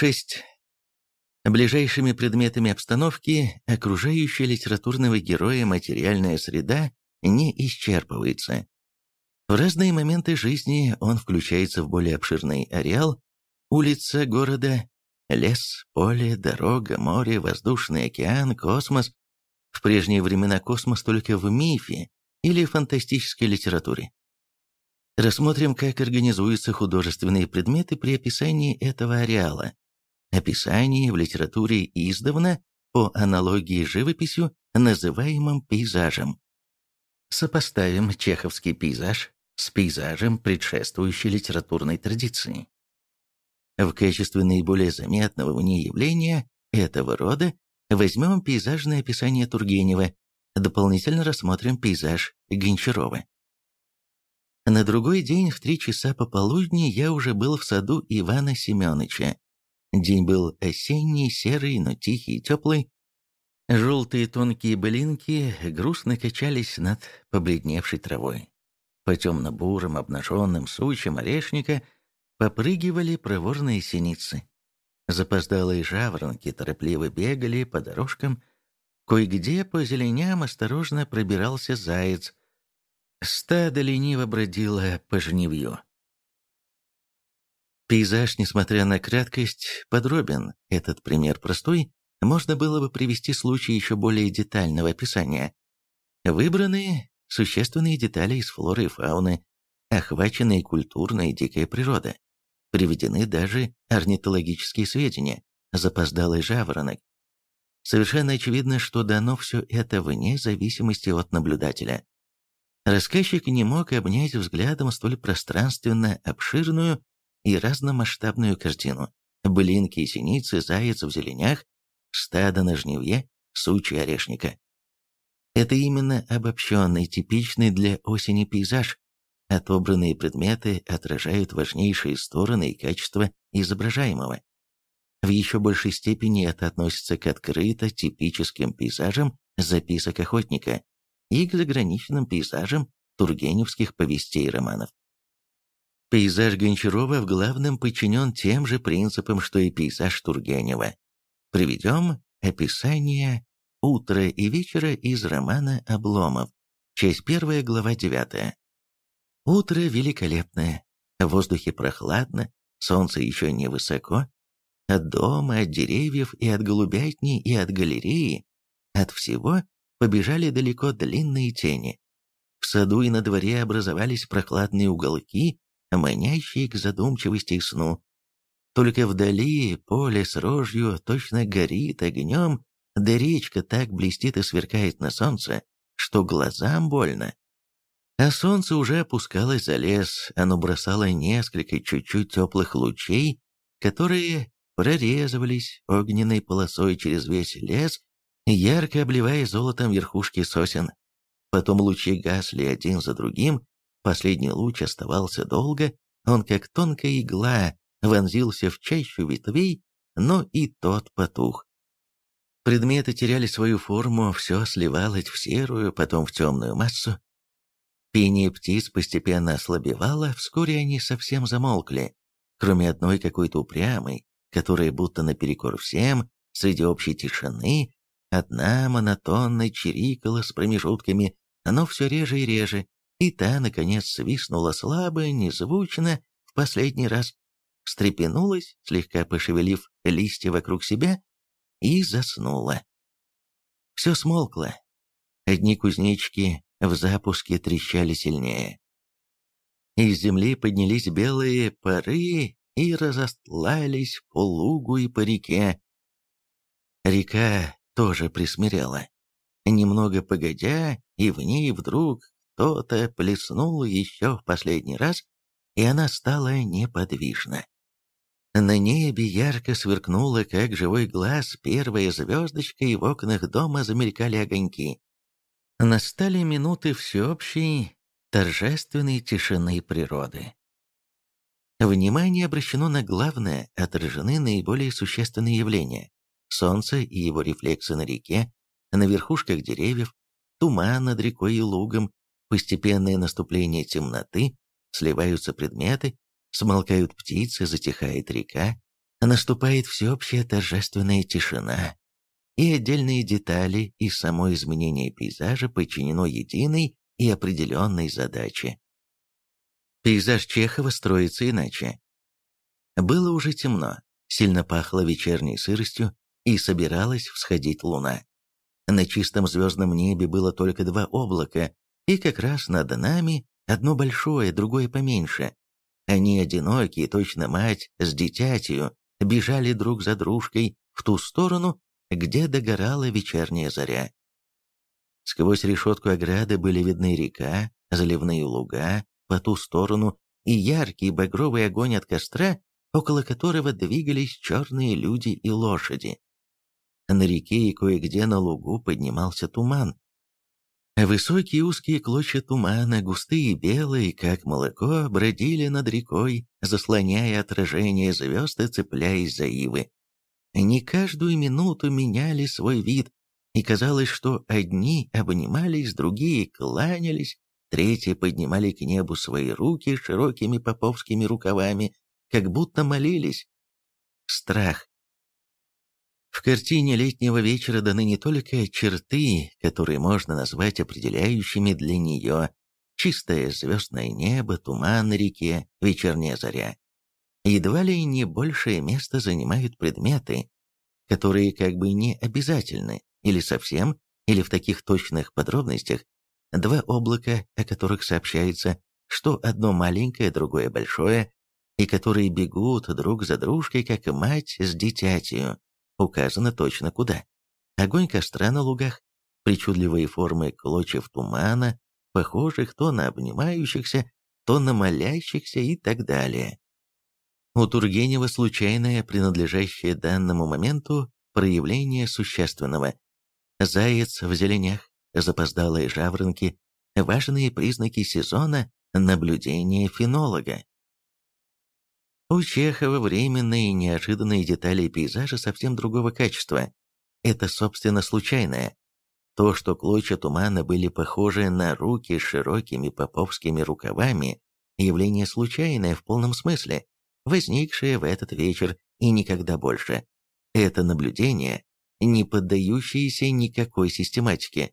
6. Ближайшими предметами обстановки окружающая литературного героя материальная среда не исчерпывается. В разные моменты жизни он включается в более обширный ареал, улица города, лес, поле, дорога, море, воздушный океан, космос. В прежние времена космос только в мифе или фантастической литературе. Рассмотрим, как организуются художественные предметы при описании этого ареала. Описание в литературе издавна по аналогии с живописью, называемым пейзажем. Сопоставим чеховский пейзаж с пейзажем предшествующей литературной традиции. В качестве наиболее заметного в ней явления этого рода возьмем пейзажное описание Тургенева, дополнительно рассмотрим пейзаж Гончарова. На другой день в три часа пополудни я уже был в саду Ивана Семеновича. День был осенний, серый, но тихий и теплый. Желтые тонкие былинки грустно качались над побледневшей травой. По темно-бурым обнаженным сучьям орешника попрыгивали проворные синицы. Запоздалые жаворонки торопливо бегали по дорожкам. Кое-где по зеленям осторожно пробирался заяц. Стадо лениво бродило по жневью. Пейзаж, несмотря на краткость, подробен. Этот пример простой. Можно было бы привести случай еще более детального описания. Выбраны существенные детали из флоры и фауны, охваченные культурная и дикая природа. Приведены даже орнитологические сведения, запоздалый жаворонок. Совершенно очевидно, что дано все это вне зависимости от наблюдателя. Рассказчик не мог обнять взглядом столь пространственно обширную и разномасштабную картину. Блинки и синицы, заяц в зеленях, стадо на жневье, сучья орешника. Это именно обобщенный, типичный для осени пейзаж. Отобранные предметы отражают важнейшие стороны и качества изображаемого. В еще большей степени это относится к открыто типическим пейзажам записок охотника и к заграничным пейзажам тургеневских повестей и романов. Пейзаж Гончарова в главном подчинен тем же принципам, что и пейзаж Тургенева. Приведем описание утра и вечера из романа «Обломов», часть первая, глава девятая. Утро великолепное, в воздухе прохладно, солнце еще не высоко. От дома, от деревьев и от голубятни и от галереи, от всего побежали далеко длинные тени. В саду и на дворе образовались прохладные уголки, манящие к задумчивости и сну. Только вдали поле с рожью точно горит огнем, да речка так блестит и сверкает на солнце, что глазам больно. А солнце уже опускалось за лес, оно бросало несколько чуть-чуть теплых лучей, которые прорезывались огненной полосой через весь лес, ярко обливая золотом верхушки сосен. Потом лучи гасли один за другим, Последний луч оставался долго, он как тонкая игла вонзился в чащу ветвей, но и тот потух. Предметы теряли свою форму, все сливалось в серую, потом в темную массу. Пение птиц постепенно ослабевало, вскоре они совсем замолкли, кроме одной какой-то упрямой, которая будто наперекор всем, среди общей тишины, одна монотонно чирикала с промежутками, но все реже и реже, и та, наконец, свистнула слабо, незвучно, в последний раз, встрепенулась, слегка пошевелив листья вокруг себя, и заснула. Все смолкло. Одни кузнечки в запуске трещали сильнее. Из земли поднялись белые пары и разостлались по лугу и по реке. Река тоже присмирела. Немного погодя, и в ней вдруг кто-то плеснул еще в последний раз, и она стала неподвижна. На небе ярко сверкнула, как живой глаз, первая звездочка, и в окнах дома замелькали огоньки. Настали минуты всеобщей, торжественной тишины природы. Внимание обращено на главное, отражены наиболее существенные явления. Солнце и его рефлексы на реке, на верхушках деревьев, туман над рекой и лугом, Постепенное наступление темноты, сливаются предметы, смолкают птицы, затихает река, Наступает всеобщая торжественная тишина, и отдельные детали и само изменение пейзажа подчинено единой и определенной задаче. Пейзаж Чехова строится иначе. Было уже темно, сильно пахло вечерней сыростью, и собиралась всходить луна. На чистом звездном небе было только два облака, и как раз над нами одно большое, другое поменьше. Они одинокие, точно мать с дитятью, бежали друг за дружкой в ту сторону, где догорала вечерняя заря. Сквозь решетку ограды были видны река, заливные луга, по ту сторону и яркий багровый огонь от костра, около которого двигались черные люди и лошади. На реке и кое-где на лугу поднимался туман. Высокие узкие клочья тумана, густые белые, как молоко, бродили над рекой, заслоняя отражение звезд и цепляясь за ивы. Они каждую минуту меняли свой вид, и казалось, что одни обнимались, другие кланялись, третьи поднимали к небу свои руки широкими поповскими рукавами, как будто молились. Страх. В картине летнего вечера даны не только черты, которые можно назвать определяющими для нее, чистое звездное небо, туман на вечерняя заря, едва ли не большее место занимают предметы, которые как бы не обязательны, или совсем, или в таких точных подробностях, два облака, о которых сообщается, что одно маленькое, другое большое, и которые бегут друг за дружкой, как мать с дитятью, указано точно куда. Огонь костра на лугах, причудливые формы клочев тумана, похожих то на обнимающихся, то на молящихся и так далее. У Тургенева случайное, принадлежащее данному моменту, проявление существенного. Заяц в зеленях, запоздалые жаворонки, важные признаки сезона наблюдения фенолога. У Чехова временные неожиданные детали пейзажа совсем другого качества. Это, собственно, случайное. То, что клочья тумана были похожи на руки с широкими поповскими рукавами, явление случайное в полном смысле возникшее в этот вечер и никогда больше. Это наблюдение, не поддающееся никакой систематике.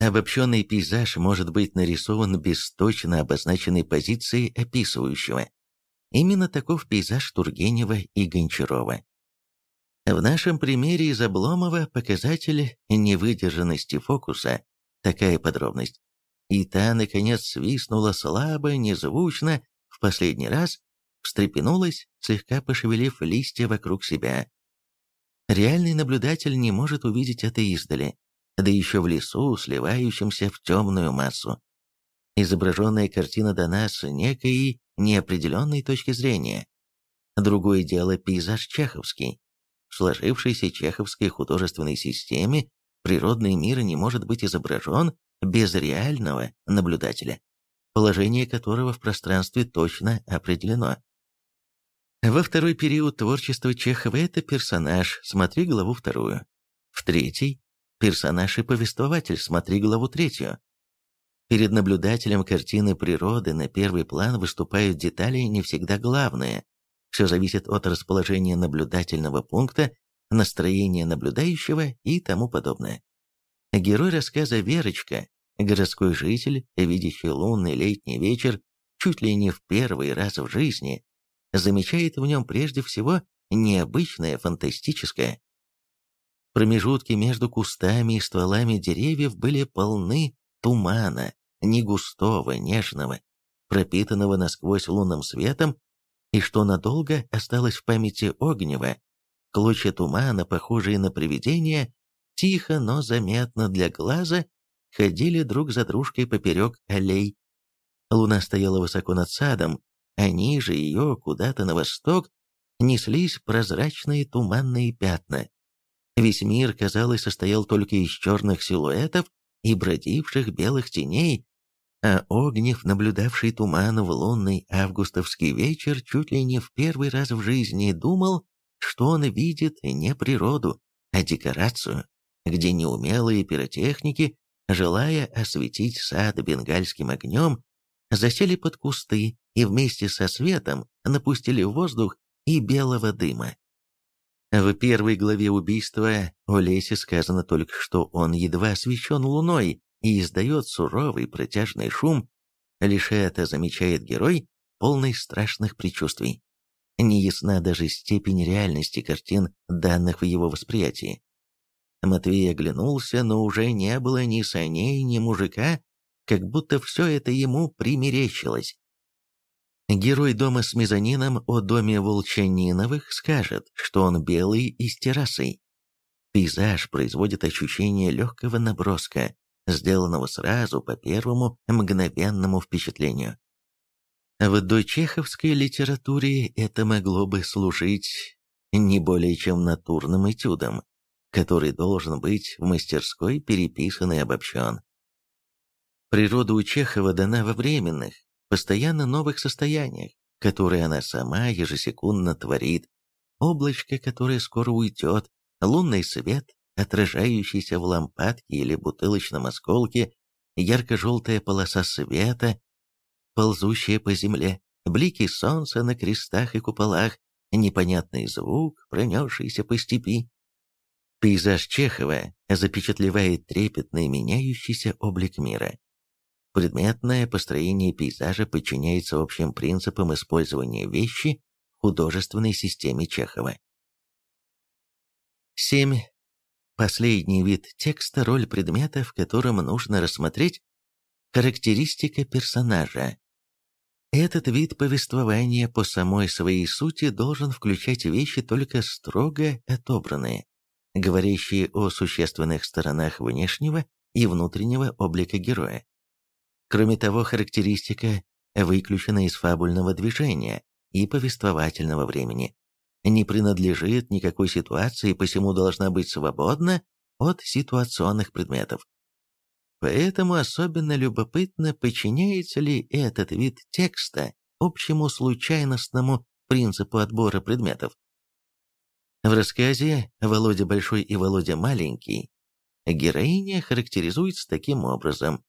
Обобщенный пейзаж может быть нарисован без точно обозначенной позиции описывающего. Именно таков пейзаж Тургенева и Гончарова. В нашем примере из Обломова показатель невыдержанности фокуса, такая подробность. И та, наконец, свистнула слабо, незвучно, в последний раз, встрепенулась, слегка пошевелив листья вокруг себя. Реальный наблюдатель не может увидеть это издали, да еще в лесу, сливающемся в темную массу. Изображенная картина дана с некой неопределенной точки зрения. Другое дело пейзаж чеховский. В сложившейся чеховской художественной системе природный мир не может быть изображен без реального наблюдателя, положение которого в пространстве точно определено. Во второй период творчества Чехова это персонаж, смотри главу вторую. В третий – персонаж и повествователь, смотри главу третью. Перед наблюдателем картины природы на первый план выступают детали не всегда главные. Все зависит от расположения наблюдательного пункта, настроения наблюдающего и тому подобное. Герой рассказа Верочка, городской житель, видящий лунный летний вечер чуть ли не в первый раз в жизни, замечает в нем прежде всего необычное, фантастическое. Промежутки между кустами и стволами деревьев были полны тумана, не густого, нежного, пропитанного насквозь лунным светом, и что надолго осталось в памяти огнева, клочья тумана, похожие на привидения, тихо, но заметно для глаза, ходили друг за дружкой поперек аллей. Луна стояла высоко над садом, а ниже ее, куда-то на восток, неслись прозрачные туманные пятна. Весь мир, казалось, состоял только из черных силуэтов и бродивших белых теней, а Огнев, наблюдавший туман в лунный августовский вечер, чуть ли не в первый раз в жизни думал, что он видит не природу, а декорацию, где неумелые пиротехники, желая осветить сад бенгальским огнем, засели под кусты и вместе со светом напустили в воздух и белого дыма. В первой главе убийства о Лесе сказано только, что он едва освещен луной и издает суровый протяжный шум. Лишь это замечает герой, полный страшных предчувствий. Неясна даже степень реальности картин, данных в его восприятии. Матвей оглянулся, но уже не было ни саней, ни мужика, как будто все это ему примерещилось. Герой дома с мезонином о доме Волчаниновых скажет, что он белый и с террасой. Пейзаж производит ощущение легкого наброска, сделанного сразу по первому мгновенному впечатлению. В дочеховской литературе это могло бы служить не более чем натурным этюдом, который должен быть в мастерской переписан и обобщен. Природа у Чехова дана во временных, постоянно новых состояниях, которые она сама ежесекундно творит, облачко, которое скоро уйдет, лунный свет, отражающийся в лампадке или бутылочном осколке, ярко-желтая полоса света, ползущая по земле, блики солнца на крестах и куполах, непонятный звук, пронесшийся по степи. Пейзаж Чехова запечатлевает трепетный меняющийся облик мира. Предметное построение пейзажа подчиняется общим принципам использования вещи в художественной системе Чехова. 7. Последний вид текста – роль предмета, в котором нужно рассмотреть характеристика персонажа. Этот вид повествования по самой своей сути должен включать вещи только строго отобранные, говорящие о существенных сторонах внешнего и внутреннего облика героя. Кроме того, характеристика выключена из фабульного движения и повествовательного времени, не принадлежит никакой ситуации посему должна быть свободна от ситуационных предметов. Поэтому особенно любопытно, подчиняется ли этот вид текста общему случайностному принципу отбора предметов. В рассказе «Володя Большой и Володя Маленький» героиня характеризуется таким образом.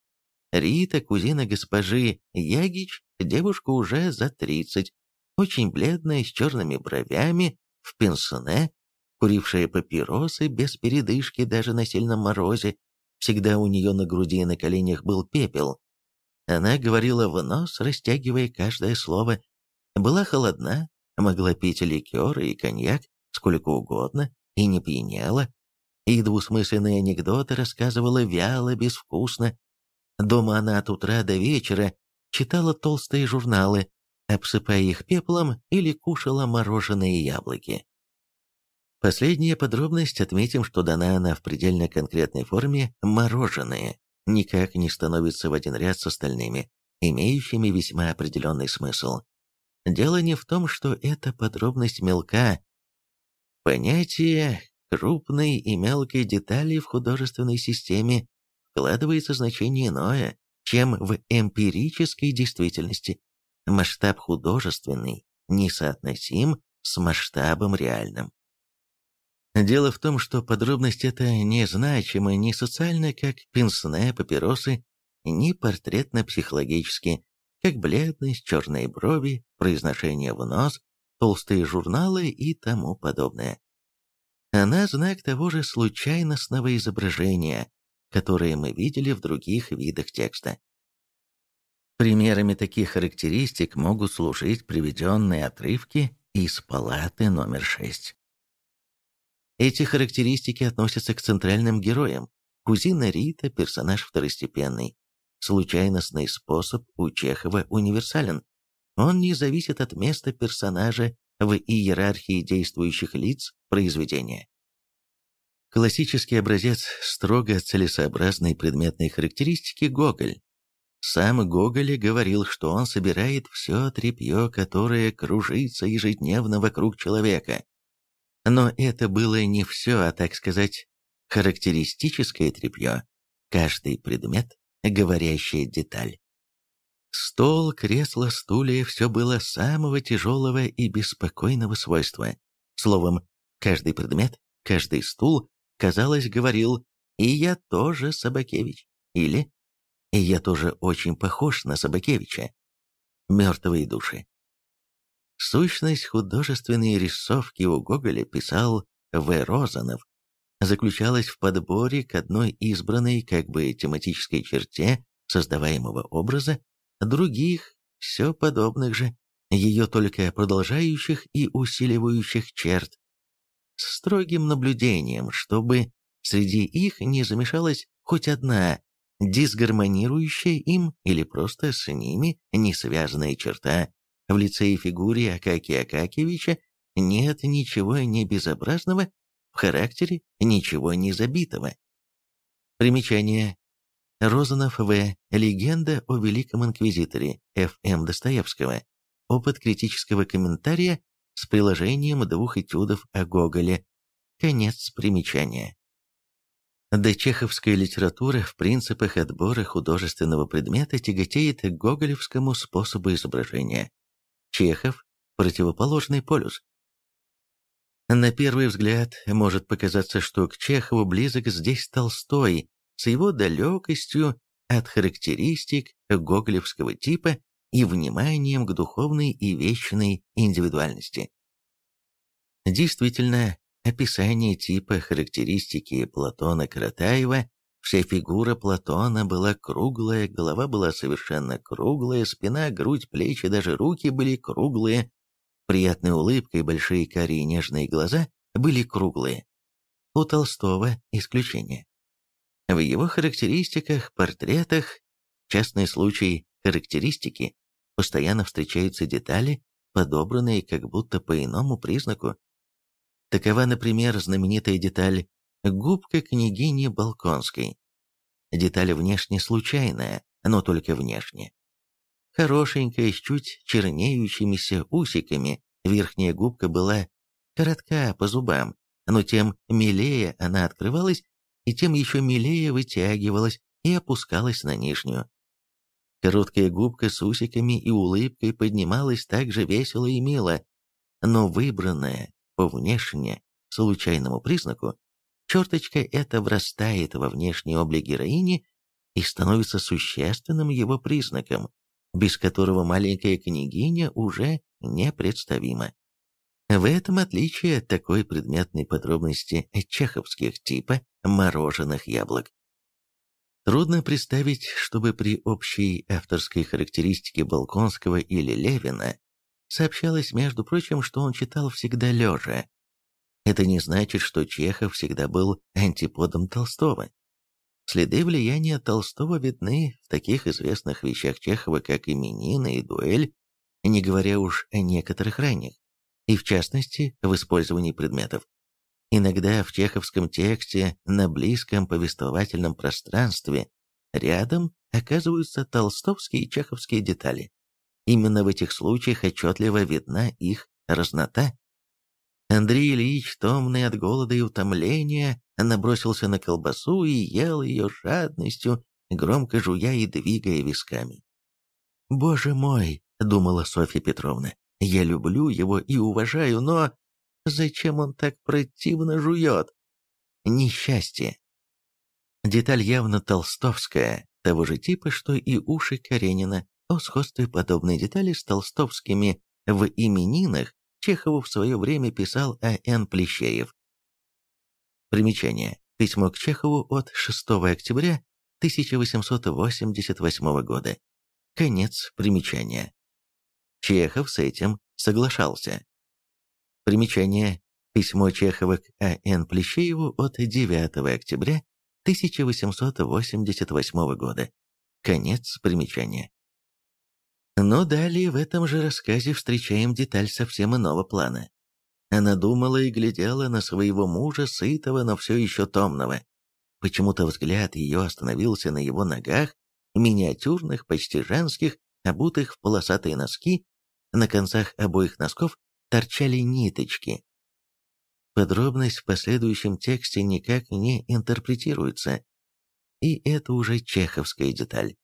Рита, кузина госпожи Ягич, девушка уже за 30, очень бледная, с черными бровями, в пенсоне, курившая папиросы без передышки даже на сильном морозе, всегда у нее на груди и на коленях был пепел. Она говорила в нос, растягивая каждое слово, была холодна, могла пить ликеры и коньяк сколько угодно и не пьянела, и двусмысленные анекдоты рассказывала вяло, безвкусно, Дома она от утра до вечера читала толстые журналы, обсыпая их пеплом или кушала мороженые яблоки. Последняя подробность отметим, что дана она в предельно конкретной форме «мороженые», никак не становится в один ряд с остальными, имеющими весьма определенный смысл. Дело не в том, что эта подробность мелка. Понятие крупной и мелкой детали в художественной системе вкладывается значение иное, чем в эмпирической действительности. Масштаб художественный несоотносим с масштабом реальным. Дело в том, что подробность эта не значима ни социально, как пенсне, папиросы, ни портретно-психологически, как бледность, черные брови, произношение в нос, толстые журналы и тому подобное. Она знак того же случайностного изображения, которые мы видели в других видах текста. Примерами таких характеристик могут служить приведенные отрывки из палаты номер 6. Эти характеристики относятся к центральным героям. Кузина Рита – персонаж второстепенный. Случайностный способ у Чехова универсален. Он не зависит от места персонажа в иерархии действующих лиц произведения. Классический образец строго целесообразной предметной характеристики Гоголь. Сам Гоголь говорил, что он собирает все тряпье, которое кружится ежедневно вокруг человека. Но это было не все, а, так сказать, характеристическое тряпье. Каждый предмет — говорящая деталь. Стол, кресло, стулья — все было самого тяжелого и беспокойного свойства. Словом, каждый предмет, каждый стул казалось, говорил «И я тоже Собакевич» или «И я тоже очень похож на Собакевича». Мертвые души. Сущность художественной рисовки у Гоголя писал В. Розанов, заключалась в подборе к одной избранной как бы тематической черте создаваемого образа, других, все подобных же, ее только продолжающих и усиливающих черт, строгим наблюдением, чтобы среди их не замешалась хоть одна дисгармонирующая им или просто с ними не связанная черта. В лице и фигуре Акакия Акакевича нет ничего не безобразного, в характере ничего не забитого. Примечание. Розанов В. Легенда о Великом Инквизиторе Ф.М. Достоевского. Опыт критического комментария с приложением двух этюдов о Гоголе. Конец примечания. До чеховская литература в принципах отбора художественного предмета тяготеет к гоголевскому способу изображения. Чехов – противоположный полюс. На первый взгляд может показаться, что к Чехову близок здесь Толстой с его далекостью от характеристик гоголевского типа и вниманием к духовной и вечной индивидуальности. Действительно, описание типа характеристики Платона Каратаева, вся фигура Платона была круглая, голова была совершенно круглая, спина, грудь, плечи, даже руки были круглые, Приятной улыбкой большие карие нежные глаза были круглые. У Толстого исключение. В его характеристиках, портретах, частный случай характеристики, постоянно встречаются детали, подобранные как будто по иному признаку. Такова, например, знаменитая деталь «Губка княгини Балконской». Деталь внешне случайная, но только внешне. Хорошенькая, с чуть чернеющимися усиками, верхняя губка была коротка по зубам, но тем милее она открывалась, и тем еще милее вытягивалась и опускалась на нижнюю. Короткая губка с усиками и улыбкой поднималась так же весело и мило, но выбранная по внешне случайному признаку, черточка эта врастает во внешний облик героини и становится существенным его признаком, без которого маленькая княгиня уже непредставима. В этом отличие от такой предметной подробности чеховских типа мороженых яблок. Трудно представить, чтобы при общей авторской характеристике Балконского или Левина сообщалось, между прочим, что он читал всегда лежа. Это не значит, что Чехов всегда был антиподом Толстого. Следы влияния Толстого видны в таких известных вещах Чехова, как «Именины» и «Дуэль», не говоря уж о некоторых ранних, и в частности в использовании предметов. Иногда в чеховском тексте на близком повествовательном пространстве рядом оказываются толстовские и чеховские детали. Именно в этих случаях отчетливо видна их разнота. Андрей Ильич, томный от голода и утомления, набросился на колбасу и ел ее жадностью, громко жуя и двигая висками. «Боже мой!» — думала Софья Петровна. «Я люблю его и уважаю, но зачем он так противно жует? Несчастье!» Деталь явно толстовская, того же типа, что и уши Каренина. О сходстве подобной детали с толстовскими в именинах Чехову в свое время писал А.Н. Плещеев. Примечание. Письмо к Чехову от 6 октября 1888 года. Конец примечания. Чехов с этим соглашался. Примечание. Письмо Чехова к А.Н. Плещееву от 9 октября 1888 года. Конец примечания. Но далее в этом же рассказе встречаем деталь совсем иного плана. Она думала и глядела на своего мужа, сытого, но все еще томного. Почему-то взгляд ее остановился на его ногах, миниатюрных, почти женских, обутых в полосатые носки, на концах обоих носков торчали ниточки. Подробность в последующем тексте никак не интерпретируется. И это уже чеховская деталь.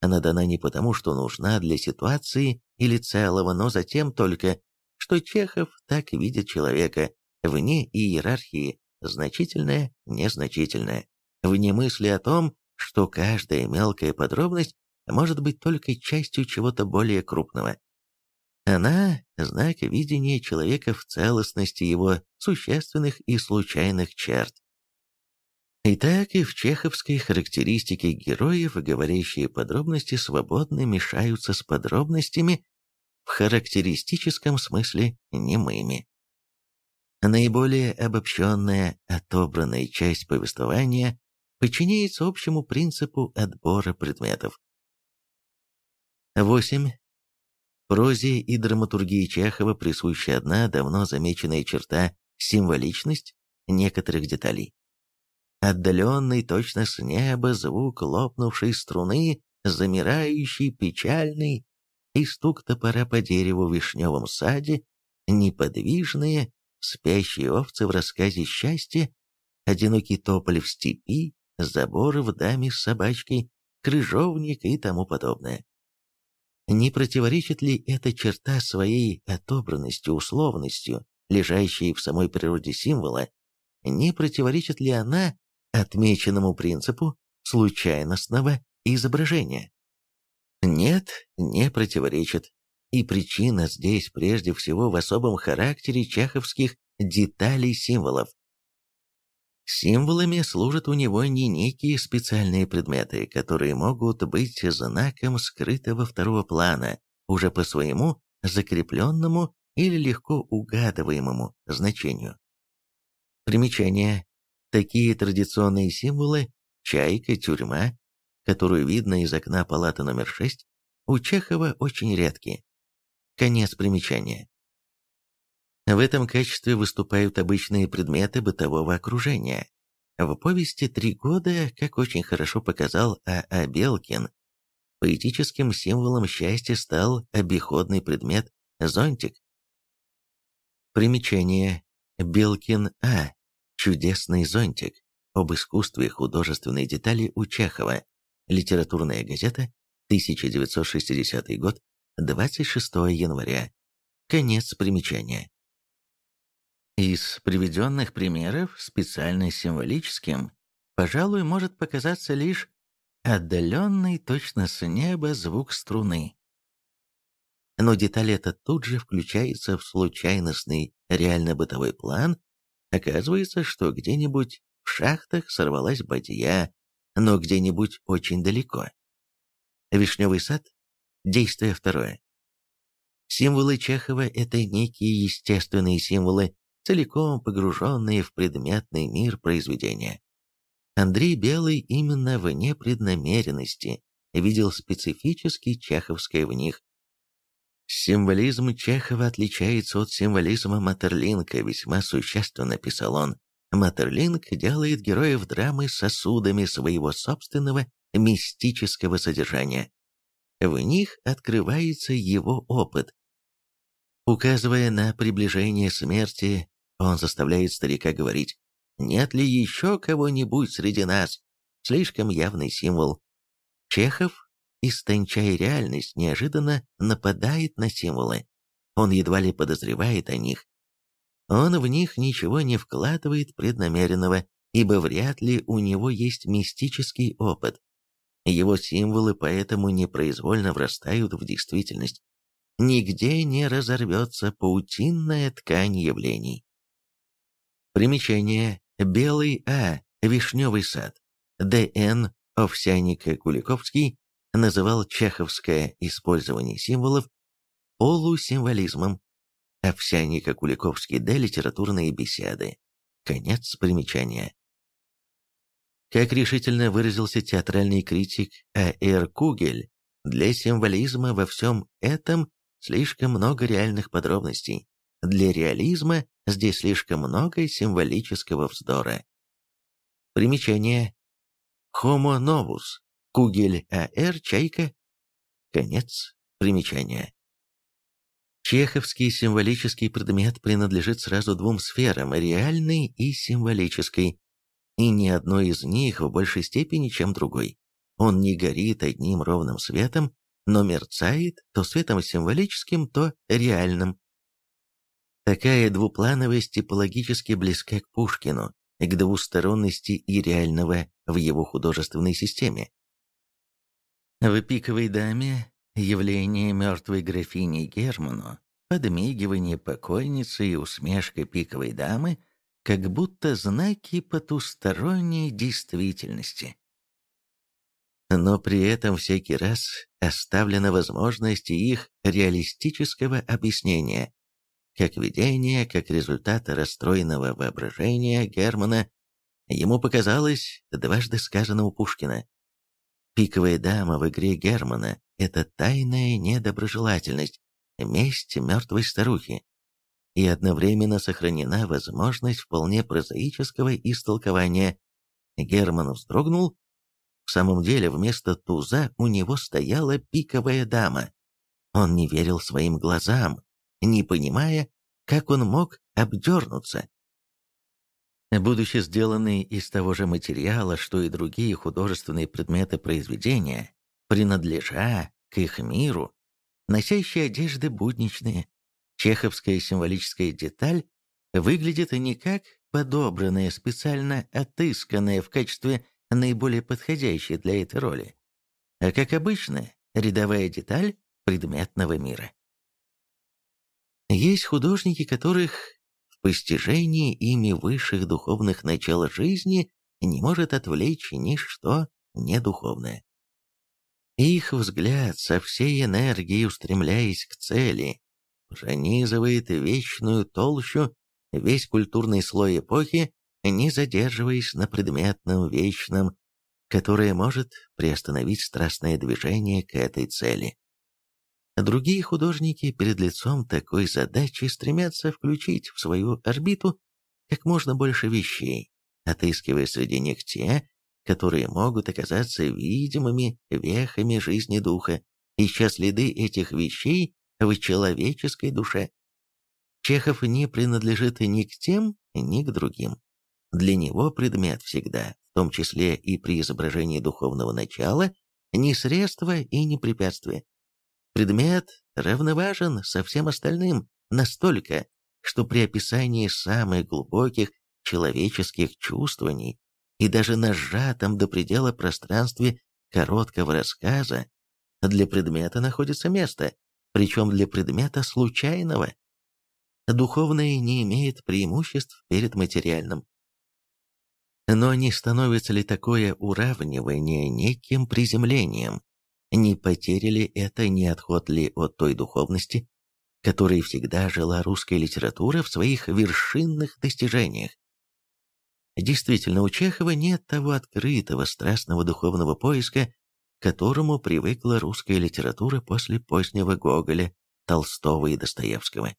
Она дана не потому, что нужна для ситуации или целого, но затем только, что Чехов так видит человека, вне иерархии, значительное, незначительное, вне мысли о том, что каждая мелкая подробность может быть только частью чего-то более крупного. Она – знак видения человека в целостности его существенных и случайных черт. Итак, и в чеховской характеристике героев говорящие подробности свободно мешаются с подробностями в характеристическом смысле немыми. Наиболее обобщенная, отобранная часть повествования подчиняется общему принципу отбора предметов. 8. Прозе и драматургии Чехова присуща одна давно замеченная черта – символичность некоторых деталей. Отдаленный точно с неба звук лопнувшей струны, замирающий, печальный, и стук топора по дереву в вишневом саде, неподвижные, спящие овцы в рассказе счастья, одинокий тополь в степи, забор в даме с собачкой, крыжовник и тому подобное. Не противоречит ли эта черта своей отобранностью, условностью, лежащей в самой природе символа, не противоречит ли она отмеченному принципу случайностного изображения? Нет, не противоречит. И причина здесь прежде всего в особом характере чеховских деталей символов. Символами служат у него не некие специальные предметы, которые могут быть знаком скрытого второго плана, уже по своему закрепленному или легко угадываемому значению. Примечание. Такие традиционные символы – чайка, тюрьма, которую видно из окна палаты номер 6, у Чехова очень редки. Конец примечания. В этом качестве выступают обычные предметы бытового окружения. В повести «Три года», как очень хорошо показал А.А. А Белкин, поэтическим символом счастья стал обиходный предмет – зонтик. Примечание. Белкин А. Чудесный зонтик. Об искусстве художественной детали у Чехова. Литературная газета. 1960 год. 26 января. Конец примечания. Из приведенных примеров специально символическим, пожалуй, может показаться лишь отдаленный точно с неба звук струны. Но деталь эта тут же включается в случайностный реально-бытовой план. Оказывается, что где-нибудь в шахтах сорвалась бадья, но где-нибудь очень далеко. Вишневый сад Действие второе. Символы Чехова – это некие естественные символы, целиком погруженные в предметный мир произведения. Андрей Белый именно в непреднамеренности видел специфически чеховское в них. Символизм Чехова отличается от символизма Матерлинка весьма существенно, писал он. Матерлинк делает героев драмы сосудами своего собственного мистического содержания в них открывается его опыт. Указывая на приближение смерти, он заставляет старика говорить «Нет ли еще кого-нибудь среди нас?» Слишком явный символ. Чехов, истончая реальность, неожиданно нападает на символы. Он едва ли подозревает о них. Он в них ничего не вкладывает преднамеренного, ибо вряд ли у него есть мистический опыт. Его символы поэтому непроизвольно врастают в действительность. Нигде не разорвется паутинная ткань явлений. Примечание. Белый А. Вишневый сад. Д.Н. Овсянника-Куликовский называл чеховское использование символов полусимволизмом. Овсянника-Куликовский Д. Литературные беседы. Конец примечания. Как решительно выразился театральный критик А.Р. Кугель, для символизма во всем этом слишком много реальных подробностей. Для реализма здесь слишком много символического вздора. Примечание. Homo novus. Кугель А.Р. Чайка. Конец примечания. Чеховский символический предмет принадлежит сразу двум сферам – реальной и символической и ни одной из них в большей степени, чем другой. Он не горит одним ровным светом, но мерцает то светом символическим, то реальным. Такая двуплановость типологически близка к Пушкину, к двусторонности и реального в его художественной системе. В «Пиковой даме» явление мертвой графини Герману, подмигивание покойницы и усмешка пиковой дамы как будто знаки потусторонней действительности. Но при этом всякий раз оставлена возможность их реалистического объяснения, как видение, как результат расстроенного воображения Германа, ему показалось, дважды сказано у Пушкина. Пиковая дама в игре Германа – это тайная недоброжелательность, месть мертвой старухи. И одновременно сохранена возможность вполне прозаического истолкования. Герман вздрогнул. В самом деле, вместо туза у него стояла пиковая дама. Он не верил своим глазам, не понимая, как он мог обдернуться. Будучи сделанный из того же материала, что и другие художественные предметы произведения, принадлежа к их миру, носящие одежды будничные, чеховская символическая деталь выглядит не как подобранная, специально отысканная в качестве наиболее подходящей для этой роли, а как обычная рядовая деталь предметного мира. Есть художники, которых в постижении ими высших духовных начал жизни не может отвлечь ничто недуховное. Их взгляд со всей энергией устремляясь к цели, пронизывает вечную толщу весь культурный слой эпохи, не задерживаясь на предметном вечном, которое может приостановить страстное движение к этой цели. Другие художники перед лицом такой задачи стремятся включить в свою орбиту как можно больше вещей, отыскивая среди них те, которые могут оказаться видимыми вехами жизни духа, ища следы этих вещей в человеческой душе. Чехов не принадлежит ни к тем, ни к другим. Для него предмет всегда, в том числе и при изображении духовного начала, не средство и не препятствие. Предмет равноважен со всем остальным настолько, что при описании самых глубоких человеческих чувствований и даже на сжатом до предела пространстве короткого рассказа для предмета находится место, причем для предмета случайного. Духовное не имеет преимуществ перед материальным. Но не становится ли такое уравнивание неким приземлением, не потеря ли это, не отход ли от той духовности, которой всегда жила русская литература в своих вершинных достижениях? Действительно, у Чехова нет того открытого, страстного духовного поиска, к которому привыкла русская литература после позднего Гоголя, Толстого и Достоевского.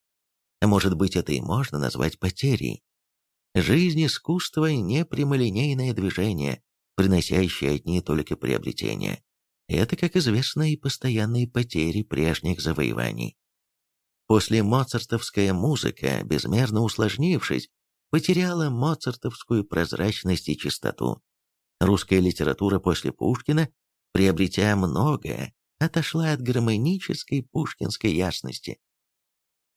Может быть, это и можно назвать потерей. Жизнь искусства – не прямолинейное движение, приносящее одни только приобретения. Это, как известно, и постоянные потери прежних завоеваний. После моцартовская музыка, безмерно усложнившись, потеряла моцартовскую прозрачность и чистоту. Русская литература после Пушкина, приобретя многое, отошла от гармонической пушкинской ясности.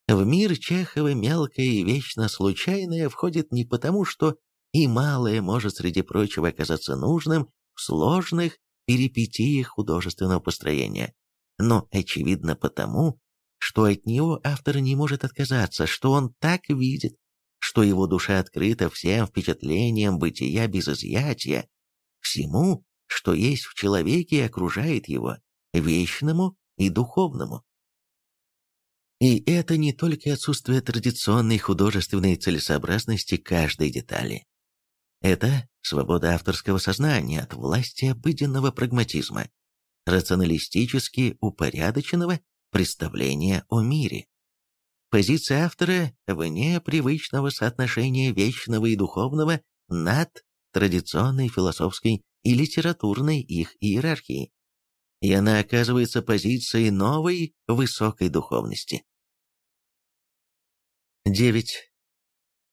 В мир Чехова мелкое и вечно случайное входит не потому, что и малое может среди прочего оказаться нужным в сложных перипетиях художественного построения, но очевидно потому, что от него автор не может отказаться, что он так видит, что его душа открыта всем впечатлениям бытия без изъятия, всему, что есть в человеке и окружает его, вечному и духовному. И это не только отсутствие традиционной художественной целесообразности каждой детали. Это свобода авторского сознания от власти обыденного прагматизма, рационалистически упорядоченного представления о мире. Позиция автора вне привычного соотношения вечного и духовного над традиционной философской и литературной их иерархией. И она оказывается позицией новой высокой духовности. 9.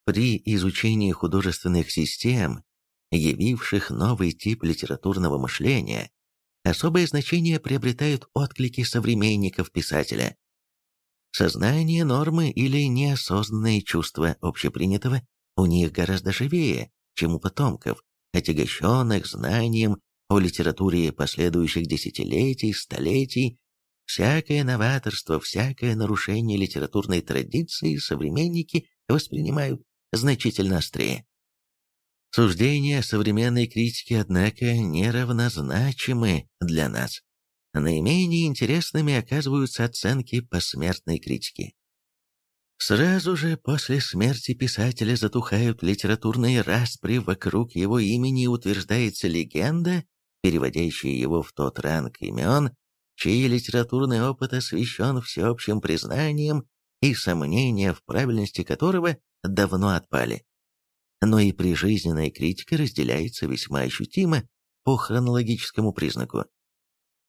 При изучении художественных систем, явивших новый тип литературного мышления, особое значение приобретают отклики современников писателя. Сознание нормы или неосознанные чувства общепринятого у них гораздо живее, чем у потомков, отягощенных знанием о литературе последующих десятилетий, столетий, Всякое новаторство, всякое нарушение литературной традиции современники воспринимают значительно острее. Суждения современной критики, однако, неравнозначимы для нас. Наименее интересными оказываются оценки посмертной критики. Сразу же после смерти писателя затухают литературные распри вокруг его имени утверждается легенда, переводящая его в тот ранг имен, чей литературный опыт освящен всеобщим признанием и сомнения в правильности которого давно отпали но и прижизненная критика разделяется весьма ощутимо по хронологическому признаку.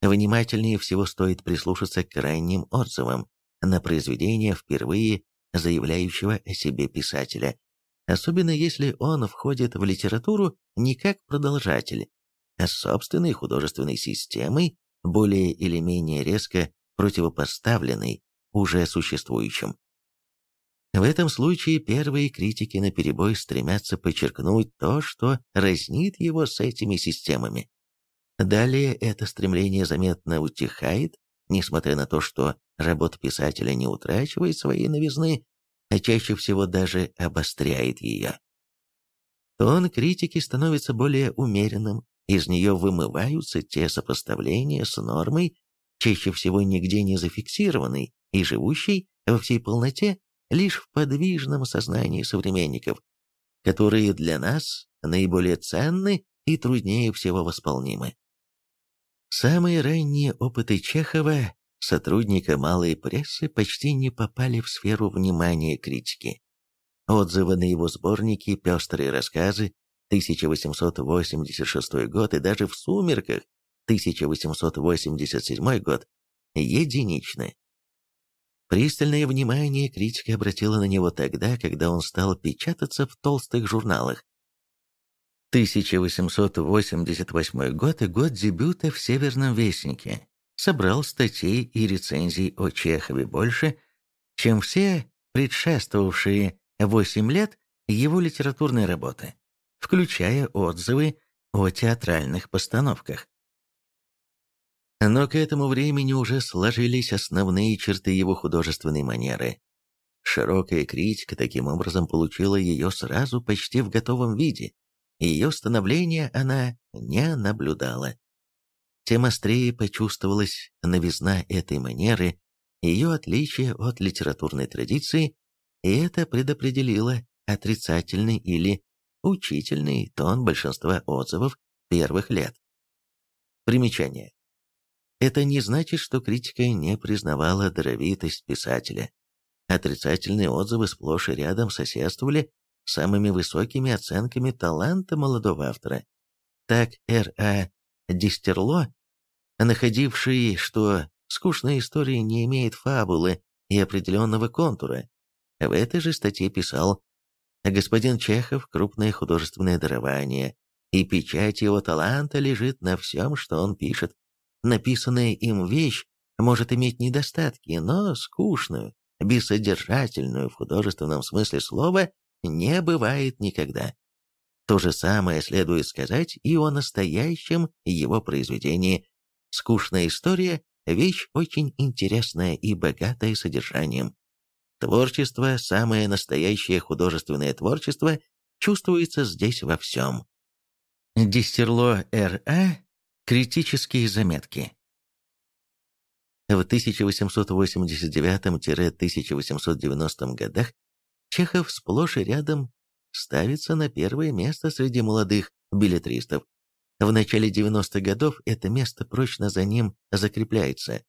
Внимательнее всего стоит прислушаться к крайним отзывам на произведение впервые заявляющего о себе писателя, особенно если он входит в литературу не как продолжатель, а собственной художественной системой, более или менее резко противопоставленной уже существующим. В этом случае первые критики наперебой стремятся подчеркнуть то, что разнит его с этими системами. Далее это стремление заметно утихает, несмотря на то, что работа писателя не утрачивает своей новизны, а чаще всего даже обостряет ее. Тон критики становится более умеренным, из нее вымываются те сопоставления с нормой, чаще всего нигде не зафиксированной и живущей во всей полноте лишь в подвижном сознании современников, которые для нас наиболее ценны и труднее всего восполнимы. Самые ранние опыты Чехова, сотрудника малой прессы, почти не попали в сферу внимания критики. Отзывы на его сборники «Пестрые рассказы» 1886 год и даже в «Сумерках» 1887 год единичны. Пристальное внимание критика обратила на него тогда, когда он стал печататься в толстых журналах. 1888 год год дебюта в «Северном вестнике» собрал статей и рецензий о Чехове больше, чем все предшествовавшие 8 лет его литературной работы, включая отзывы о театральных постановках. Но к этому времени уже сложились основные черты его художественной манеры. Широкая критика таким образом получила ее сразу почти в готовом виде, ее становление она не наблюдала. Тем острее почувствовалась новизна этой манеры, ее отличие от литературной традиции, и это предопределило отрицательный или учительный тон большинства отзывов первых лет. Примечание. Это не значит, что критика не признавала даровитость писателя. Отрицательные отзывы сплошь и рядом соседствовали самыми высокими оценками таланта молодого автора. Так Р.А. Дистерло, находивший, что скучная история не имеет фабулы и определенного контура, в этой же статье писал «Господин Чехов – крупное художественное дарование, и печать его таланта лежит на всем, что он пишет. Написанная им вещь может иметь недостатки, но скучную, бессодержательную в художественном смысле слова не бывает никогда. То же самое следует сказать и о настоящем его произведении. Скучная история – вещь очень интересная и богатая содержанием. Творчество, самое настоящее художественное творчество, чувствуется здесь во всем. Дистерло Р.А. Критические заметки. В 1889-1890 годах Чехов сплошь и рядом ставится на первое место среди молодых билетристов. В начале 90-х годов это место прочно за ним закрепляется.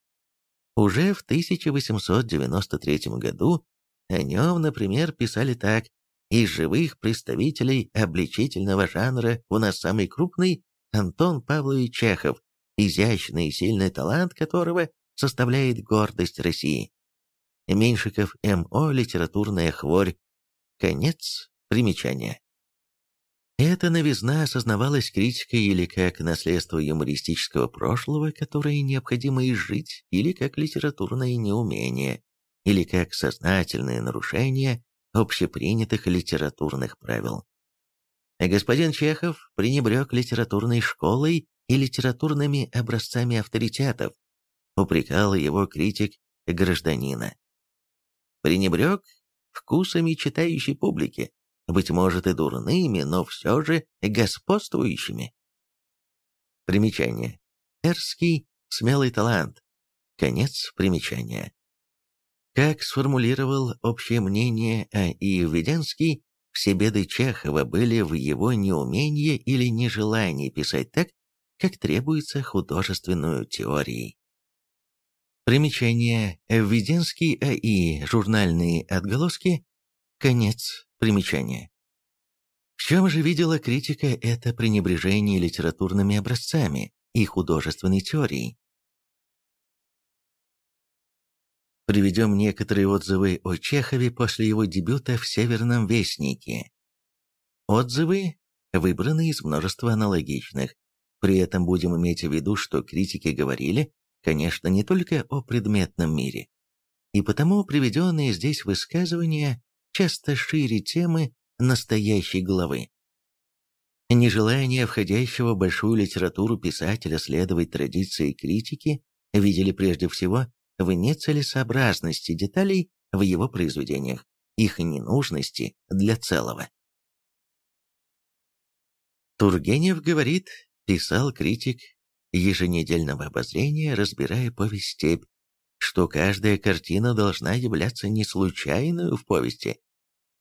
Уже в 1893 году о нем, например, писали так «Из живых представителей обличительного жанра у нас самый крупный Антон Павлович Чехов, изящный и сильный талант которого составляет гордость России. Меньшиков М.О. «Литературная хворь». Конец примечания. Эта новизна осознавалась критикой или как наследство юмористического прошлого, которое необходимо изжить, или как литературное неумение, или как сознательное нарушение общепринятых литературных правил. Господин Чехов пренебрег литературной школой и литературными образцами авторитетов, упрекал его критик гражданина. Пренебрег вкусами читающей публики, быть может и дурными, но все же господствующими. Примечание. Эрский смелый талант. Конец примечания. Как сформулировал общее мнение А.И. Введенский, все беды Чехова были в его неумении или нежелании писать так, как требуется художественную теорией. Примечание. Введенский А.И. Журнальные отголоски. Конец примечания. В чем же видела критика это пренебрежение литературными образцами и художественной теорией? Приведем некоторые отзывы о Чехове после его дебюта в «Северном вестнике». Отзывы выбраны из множества аналогичных. При этом будем иметь в виду, что критики говорили, конечно, не только о предметном мире. И потому приведенные здесь высказывания часто шире темы настоящей главы. Нежелание входящего в большую литературу писателя следовать традиции критики видели прежде всего в нецелесообразности деталей в его произведениях, их ненужности для целого. Тургенев говорит, писал критик еженедельного обозрения, разбирая повесть «Степь», что каждая картина должна являться не случайную в повести,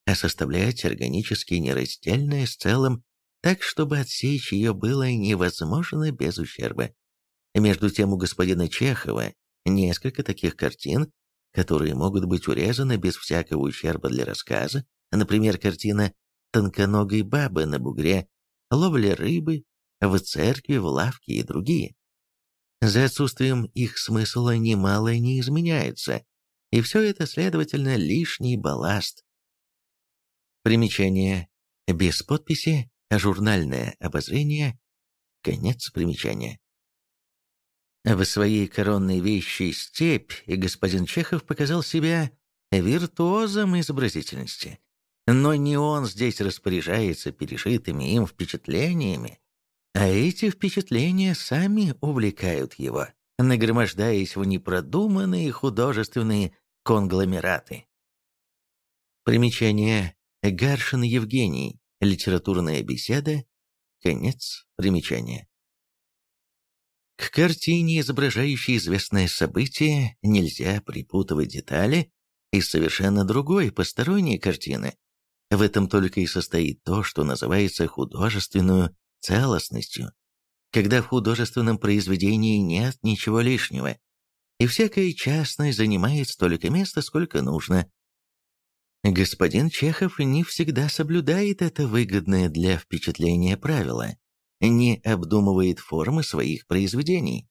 а составлять органически нераздельное с целым, так, чтобы отсечь ее было невозможно без ущерба. Между тем у господина Чехова несколько таких картин, которые могут быть урезаны без всякого ущерба для рассказа, например, картина «Тонконогой бабы на бугре», «Ловля рыбы», «В церкви», «В лавке» и другие. За отсутствием их смысла немало не изменяется, и все это, следовательно, лишний балласт. Примечание. Без подписи. Журнальное обозрение. Конец примечания. В своей коронной вещи «Степь» господин Чехов показал себя виртуозом изобразительности. Но не он здесь распоряжается пережитыми им впечатлениями, а эти впечатления сами увлекают его, нагромождаясь в непродуманные художественные конгломераты. Примечание. Гаршин Евгений. Литературная беседа. Конец примечания. К картине, изображающей известное событие, нельзя припутывать детали из совершенно другой, посторонней картины. В этом только и состоит то, что называется художественную целостностью, когда в художественном произведении нет ничего лишнего, и всякая частность занимает столько места, сколько нужно. Господин Чехов не всегда соблюдает это выгодное для впечатления правило не обдумывает формы своих произведений.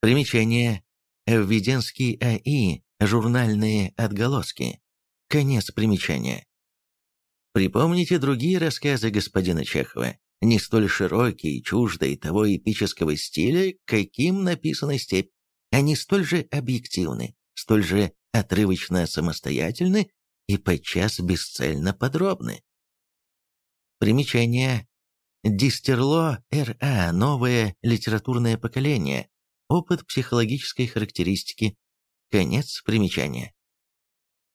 Примечание. Введенский АИ. Журнальные отголоски. Конец примечания. Припомните другие рассказы господина Чехова, не столь широкие, чуждые того эпического стиля, каким написана «Степь». Они столь же объективны, столь же отрывочно самостоятельны и подчас бесцельно подробны. Примечание Дистерло Р.А. Новое литературное поколение. Опыт психологической характеристики. Конец примечания.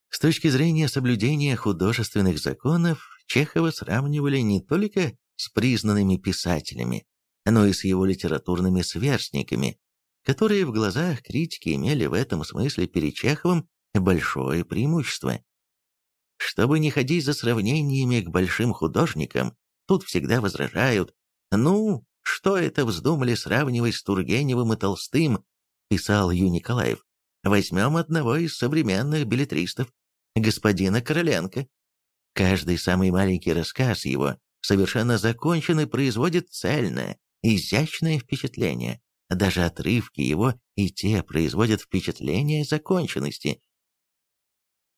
С точки зрения соблюдения художественных законов, Чехова сравнивали не только с признанными писателями, но и с его литературными сверстниками, которые в глазах критики имели в этом смысле перед Чеховым большое преимущество. Чтобы не ходить за сравнениями к большим художникам, Тут всегда возражают. «Ну, что это вздумали сравнивать с Тургеневым и Толстым?» писал Ю. Николаев. «Возьмем одного из современных билетристов, господина Короленко. Каждый самый маленький рассказ его совершенно закончен и производит цельное, изящное впечатление. Даже отрывки его и те производят впечатление законченности.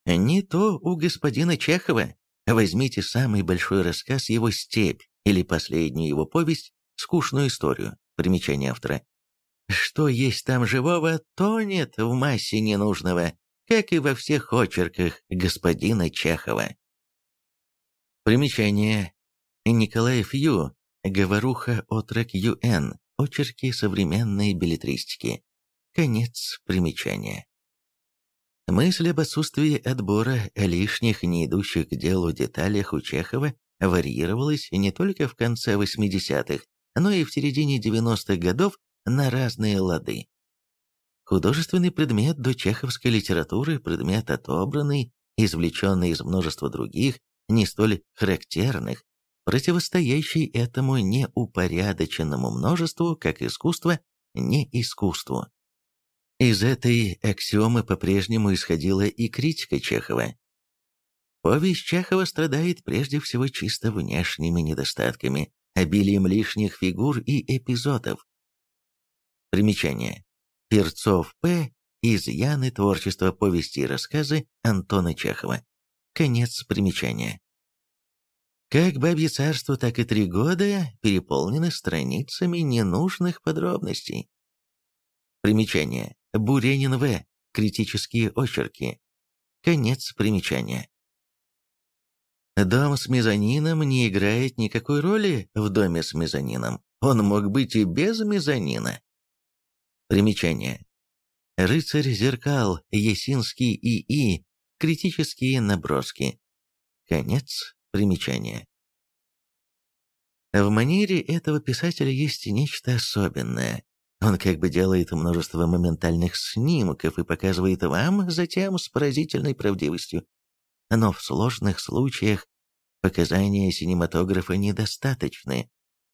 Не то у господина Чехова, Возьмите самый большой рассказ его «Степь» или последнюю его повесть «Скучную историю», примечание автора. Что есть там живого, тонет в массе ненужного, как и во всех очерках господина Чехова. Примечание. Николаев Ю. Говоруха отрок Ю.Н. Очерки современной билетристики. Конец примечания. Мысль об отсутствии отбора лишних, не идущих к делу деталях у Чехова варьировалась не только в конце 80-х, но и в середине 90-х годов на разные лады. Художественный предмет до чеховской литературы, предмет отобранный, извлеченный из множества других, не столь характерных, противостоящий этому неупорядоченному множеству, как искусство, не искусству. Из этой аксиомы по-прежнему исходила и критика Чехова. Повесть Чехова страдает прежде всего чисто внешними недостатками, обилием лишних фигур и эпизодов. Примечание. Перцов П. Изъяны творчества повести и рассказы Антона Чехова. Конец примечания. Как «Бабье царство», так и «Три года» переполнены страницами ненужных подробностей. Примечание. Буренин В. Критические очерки. Конец примечания. Дом с мезонином не играет никакой роли в доме с мезонином. Он мог быть и без мезонина. Примечание. Рыцарь зеркал, Есинский ИИ, критические наброски. Конец примечания. В манере этого писателя есть нечто особенное. Он как бы делает множество моментальных снимков и показывает вам затем с поразительной правдивостью. Но в сложных случаях показания синематографа недостаточны.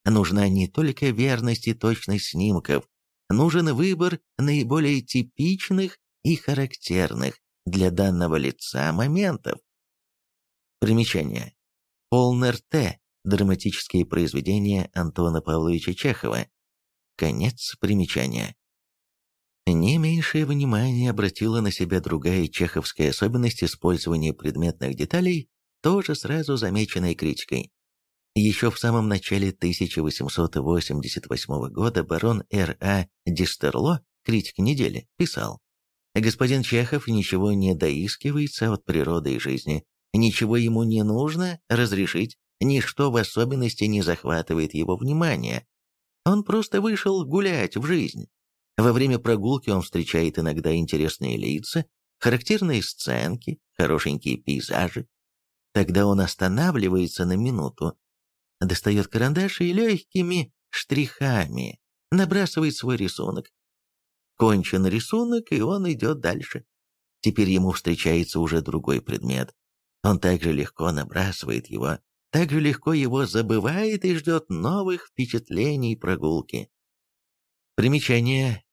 Нужна не только верность и точность снимков, нужен выбор наиболее типичных и характерных для данного лица моментов. Примечание. Полнер Т. Драматические произведения Антона Павловича Чехова. Конец примечания. Не меньшее внимание обратила на себя другая чеховская особенность использования предметных деталей, тоже сразу замеченной критикой. Еще в самом начале 1888 года барон Р.А. Дистерло, критик недели, писал «Господин Чехов ничего не доискивается от природы и жизни, ничего ему не нужно разрешить, ничто в особенности не захватывает его внимания, он просто вышел гулять в жизнь. Во время прогулки он встречает иногда интересные лица, характерные сценки, хорошенькие пейзажи. Тогда он останавливается на минуту, достает карандаш и легкими штрихами набрасывает свой рисунок. Кончен рисунок, и он идет дальше. Теперь ему встречается уже другой предмет. Он также легко набрасывает его, также легко его забывает и ждет новых впечатлений прогулки. Примечание.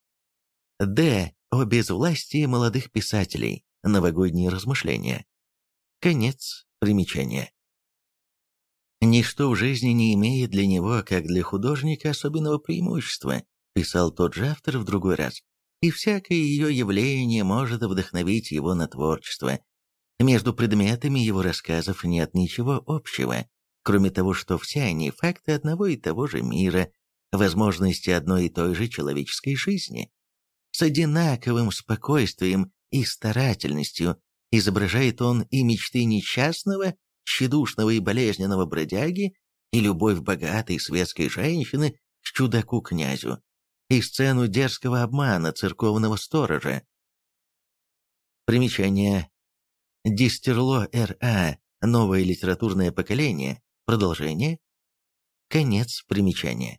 Д. О безвластии молодых писателей. Новогодние размышления. Конец примечания. «Ничто в жизни не имеет для него, как для художника, особенного преимущества», писал тот же автор в другой раз, «и всякое ее явление может вдохновить его на творчество, между предметами его рассказов нет ничего общего, кроме того, что все они факты одного и того же мира, возможности одной и той же человеческой жизни. С одинаковым спокойствием и старательностью изображает он и мечты несчастного, тщедушного и болезненного бродяги, и любовь богатой светской женщины к чудаку-князю, и сцену дерзкого обмана церковного сторожа. Примечание Дистерло Р.А. Новое литературное поколение. Продолжение. Конец примечания.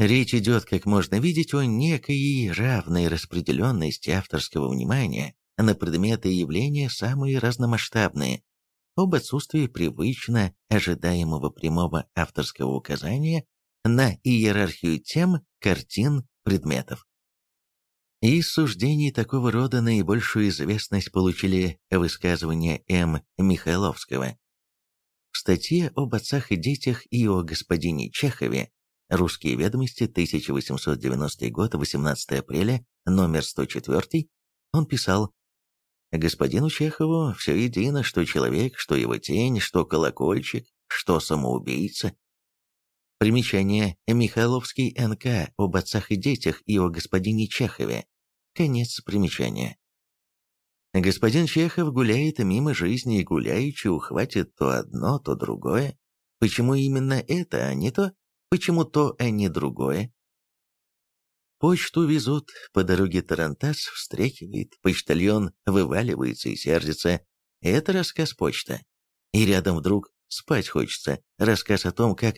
Речь идет, как можно видеть, о некой равной распределенности авторского внимания на предметы и явления самые разномасштабные, об отсутствии привычно ожидаемого прямого авторского указания на иерархию тем, картин, предметов. Из суждений такого рода наибольшую известность получили высказывания М. Михайловского. В статье об отцах и детях и о господине Чехове «Русские ведомости», 1890 год, 18 апреля, номер 104, он писал «Господину Чехову все едино, что человек, что его тень, что колокольчик, что самоубийца, Примечание. Михайловский НК об отцах и детях и о господине Чехове. Конец примечания. Господин Чехов гуляет мимо жизни и гуляючи ухватит то одно, то другое. Почему именно это, а не то? Почему то, а не другое? Почту везут, по дороге Тарантас встряхивает, почтальон вываливается и сердится. Это рассказ почта. И рядом вдруг спать хочется. Рассказ о том, как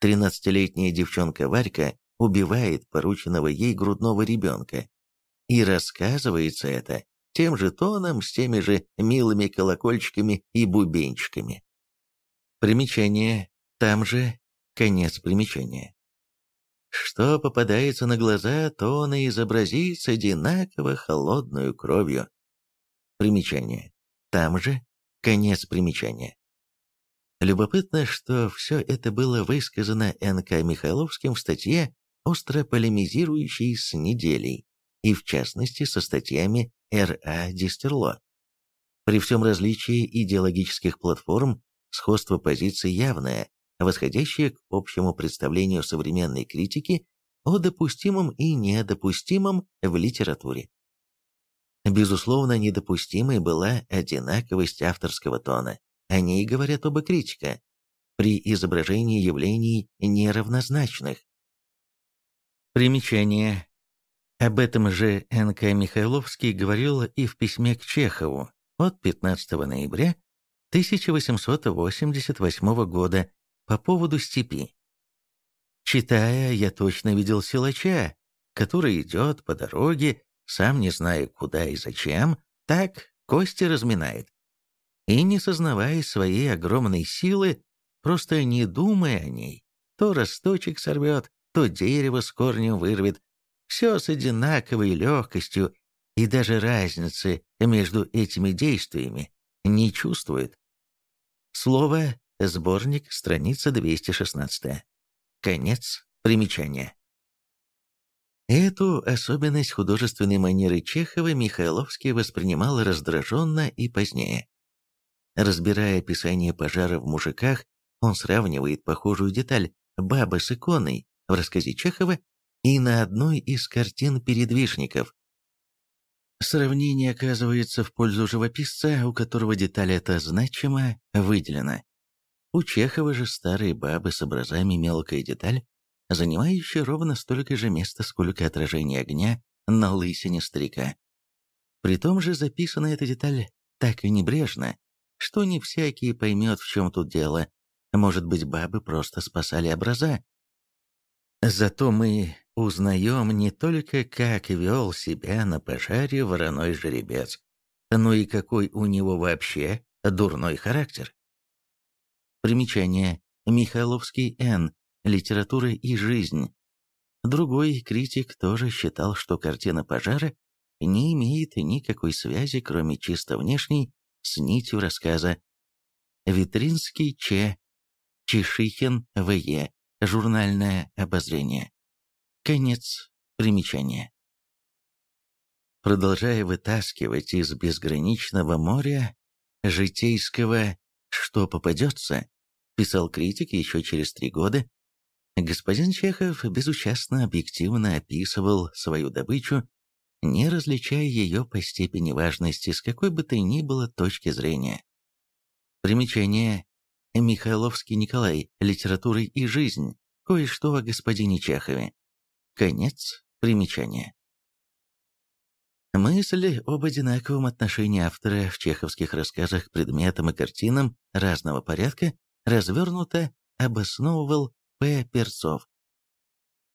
тринадцатилетняя девчонка Варька убивает порученного ей грудного ребенка. И рассказывается это тем же тоном, с теми же милыми колокольчиками и бубенчиками. Примечание. Там же конец примечания. Что попадается на глаза, то он и изобразит с одинаково холодную кровью. Примечание. Там же конец примечания. Любопытно, что все это было высказано Н.К. Михайловским в статье, остро полемизирующей с неделей, и в частности со статьями Р.А. Дистерло. При всем различии идеологических платформ сходство позиций явное, восходящее к общему представлению современной критики о допустимом и недопустимом в литературе. Безусловно, недопустимой была одинаковость авторского тона. О ней говорят оба критика при изображении явлений неравнозначных. Примечание. Об этом же Н.К. Михайловский говорил и в письме к Чехову от 15 ноября 1888 года по поводу степи. Читая, я точно видел силача, который идет по дороге, сам не зная куда и зачем, так кости разминает. И не сознавая своей огромной силы, просто не думая о ней, то росточек сорвет, то дерево с корнем вырвет, все с одинаковой легкостью, и даже разницы между этими действиями не чувствует. Слово «сборник», страница 216. Конец примечания. Эту особенность художественной манеры Чехова Михайловский воспринимал раздраженно и позднее. Разбирая описание пожара в мужиках, он сравнивает похожую деталь «бабы с иконой» в рассказе Чехова и на одной из картин передвижников. Сравнение оказывается в пользу живописца, у которого деталь эта значимо выделена. У Чехова же старые бабы с образами мелкая деталь, занимающая ровно столько же места, сколько отражение огня на лысине старика. При том же записана эта деталь так и небрежно, что не всякий поймет, в чем тут дело. Может быть, бабы просто спасали образа. Зато мы узнаем не только, как вел себя на пожаре вороной жеребец, но и какой у него вообще дурной характер. Примечание. Михайловский Н. Литература и жизнь. Другой критик тоже считал, что картина пожара не имеет никакой связи, кроме чисто внешней, с нитью рассказа. Витринский Ч. Чешихин В.Е. Журнальное обозрение. Конец примечания. Продолжая вытаскивать из безграничного моря житейского «что попадется», писал критик еще через три года, господин Чехов безучастно объективно описывал свою добычу, не различая ее по степени важности с какой бы то ни было точки зрения. Примечание. Михайловский Николай. Литература и жизнь. Кое-что о господине Чехове. Конец примечания. Мысль об одинаковом отношении автора в чеховских рассказах к предметам и картинам разного порядка развернуто обосновывал П. Перцов.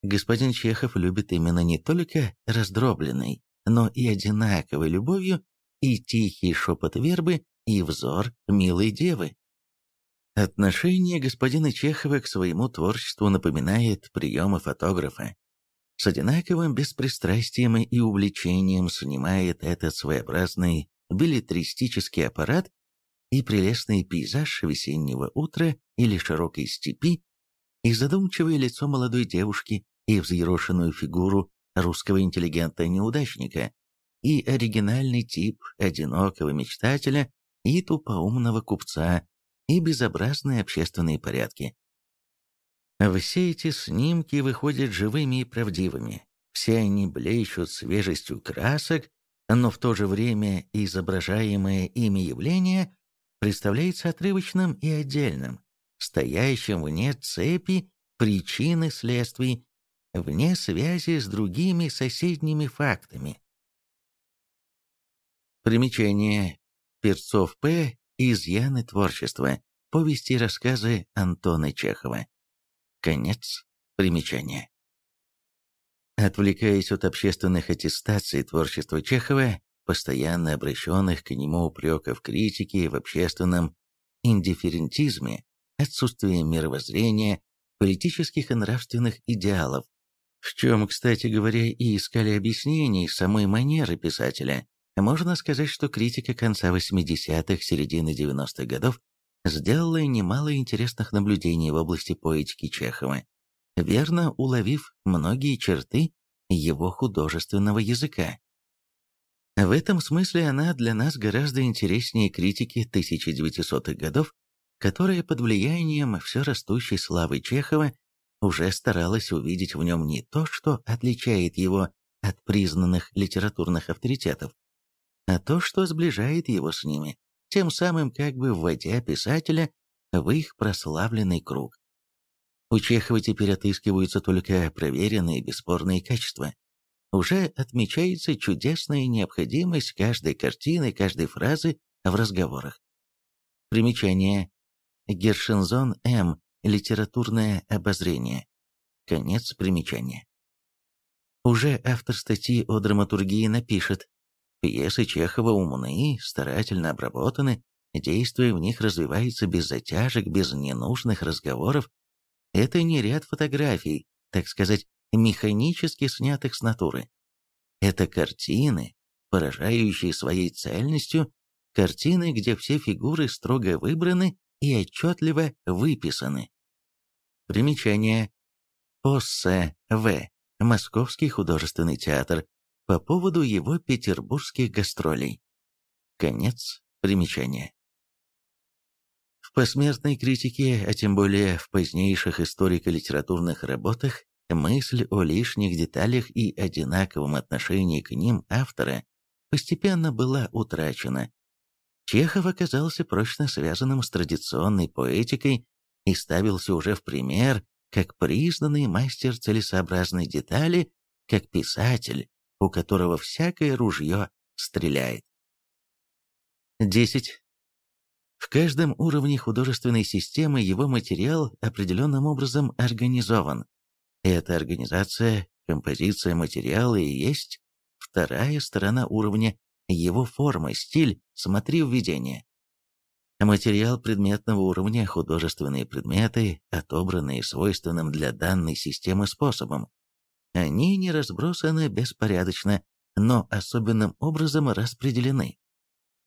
Господин Чехов любит именно не только раздробленный, но и одинаковой любовью и тихий шепот вербы, и взор милой девы. Отношение господина Чехова к своему творчеству напоминает приемы фотографа с одинаковым беспристрастием и увлечением снимает этот своеобразный билетристический аппарат и прелестный пейзаж весеннего утра или широкой степи, и задумчивое лицо молодой девушки, и взъерошенную фигуру русского интеллигента-неудачника, и оригинальный тип одинокого мечтателя и тупоумного купца, и безобразные общественные порядки. Все эти снимки выходят живыми и правдивыми. Все они блещут свежестью красок, но в то же время изображаемое ими явление представляется отрывочным и отдельным, стоящим вне цепи причин и следствий, вне связи с другими соседними фактами. Примечание. Перцов П. Изъяны творчества. Повести и рассказы Антона Чехова. Конец примечания. Отвлекаясь от общественных аттестаций творчества Чехова, постоянно обращенных к нему упреков критики в общественном индифферентизме, отсутствии мировоззрения, политических и нравственных идеалов, в чем, кстати говоря, и искали объяснений самой манеры писателя, можно сказать, что критика конца 80-х, середины 90-х годов сделала немало интересных наблюдений в области поэтики Чехова, верно уловив многие черты его художественного языка. В этом смысле она для нас гораздо интереснее критики 1900-х годов, которая под влиянием все растущей славы Чехова уже старалась увидеть в нем не то, что отличает его от признанных литературных авторитетов, а то, что сближает его с ними, тем самым как бы вводя писателя в их прославленный круг. У Чехова теперь отыскиваются только проверенные бесспорные качества. Уже отмечается чудесная необходимость каждой картины, каждой фразы в разговорах. Примечание. Гершензон М. Литературное обозрение. Конец примечания. Уже автор статьи о драматургии напишет, Пьесы Чехова умны, старательно обработаны, действие в них развивается без затяжек, без ненужных разговоров. Это не ряд фотографий, так сказать, механически снятых с натуры. Это картины, поражающие своей цельностью, картины, где все фигуры строго выбраны и отчетливо выписаны. Примечание. Оссе В. Московский художественный театр по поводу его петербургских гастролей. Конец примечания. В посмертной критике, а тем более в позднейших историко-литературных работах, мысль о лишних деталях и одинаковом отношении к ним автора постепенно была утрачена. Чехов оказался прочно связанным с традиционной поэтикой и ставился уже в пример как признанный мастер целесообразной детали, как писатель, у которого всякое ружье стреляет. 10. В каждом уровне художественной системы его материал определенным образом организован. Эта организация, композиция материала и есть вторая сторона уровня, его форма, стиль, смотри введение. Материал предметного уровня – художественные предметы, отобранные свойственным для данной системы способом, они не разбросаны беспорядочно, но особенным образом распределены.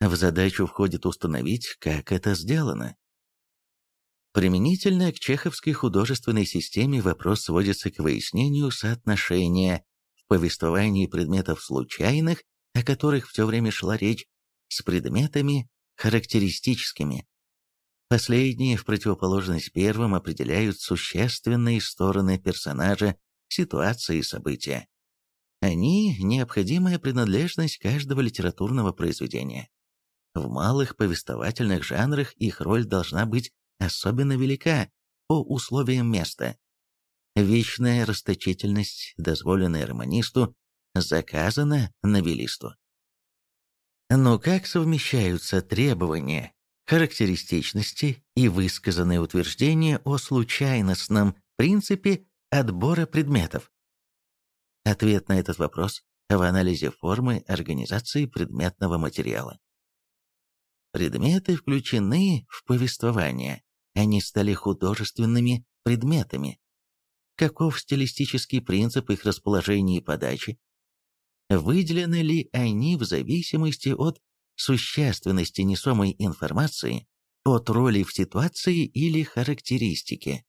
В задачу входит установить, как это сделано. Применительно к чеховской художественной системе вопрос сводится к выяснению соотношения в повествовании предметов случайных, о которых все время шла речь, с предметами характеристическими. Последние, в противоположность первым, определяют существенные стороны персонажа ситуации и события. Они – необходимая принадлежность каждого литературного произведения. В малых повествовательных жанрах их роль должна быть особенно велика по условиям места. Вечная расточительность, дозволенная романисту, заказана новеллисту. Но как совмещаются требования характеристичности и высказанные утверждения о случайностном принципе отбора предметов? Ответ на этот вопрос в анализе формы организации предметного материала. Предметы включены в повествование, они стали художественными предметами. Каков стилистический принцип их расположения и подачи? Выделены ли они в зависимости от существенности несомой информации, от роли в ситуации или характеристике?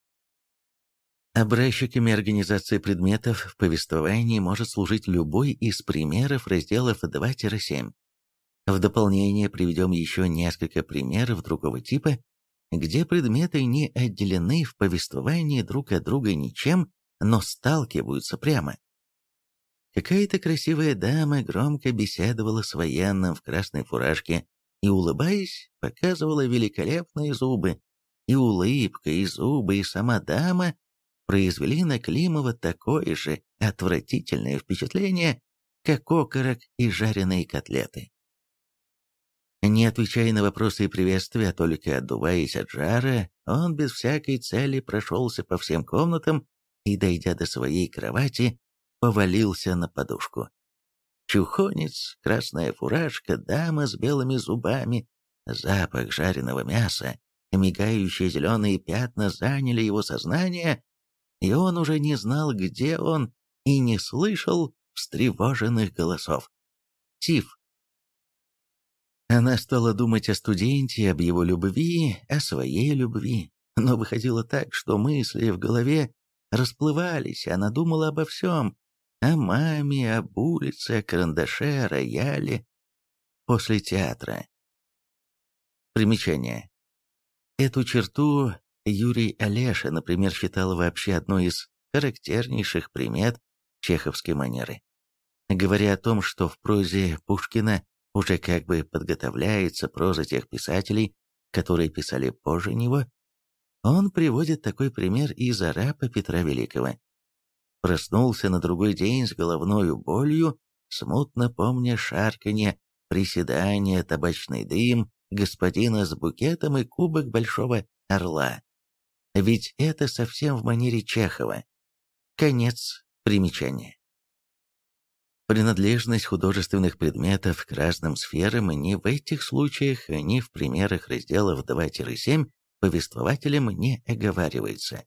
Образчиками организации предметов в повествовании может служить любой из примеров разделов 2-7. В дополнение приведем еще несколько примеров другого типа, где предметы не отделены в повествовании друг от друга ничем, но сталкиваются прямо. Какая-то красивая дама громко беседовала с военным в красной фуражке и, улыбаясь, показывала великолепные зубы. И улыбка, и зубы, и сама дама произвели на Климова такое же отвратительное впечатление, как окорок и жареные котлеты. Не отвечая на вопросы и приветствия, а только отдуваясь от жара, он без всякой цели прошелся по всем комнатам и, дойдя до своей кровати, повалился на подушку. Чухонец, красная фуражка, дама с белыми зубами, запах жареного мяса, мигающие зеленые пятна заняли его сознание, и он уже не знал, где он, и не слышал встревоженных голосов. Тиф. Она стала думать о студенте, об его любви, о своей любви, но выходило так, что мысли в голове расплывались, она думала обо всем, о маме, об улице, о карандаше, о рояле. После театра. Примечание. Эту черту Юрий Олеша, например, считал вообще одной из характернейших примет чеховской манеры. Говоря о том, что в прозе Пушкина уже как бы подготовляется проза тех писателей, которые писали позже него, он приводит такой пример из арапа Петра Великого. Проснулся на другой день с головной болью, смутно помня шарканье, приседания, табачный дым, господина с букетом и кубок большого орла. Ведь это совсем в манере Чехова. Конец примечания. Принадлежность художественных предметов к разным сферам ни в этих случаях, ни в примерах разделов 2-7 повествователем не оговаривается.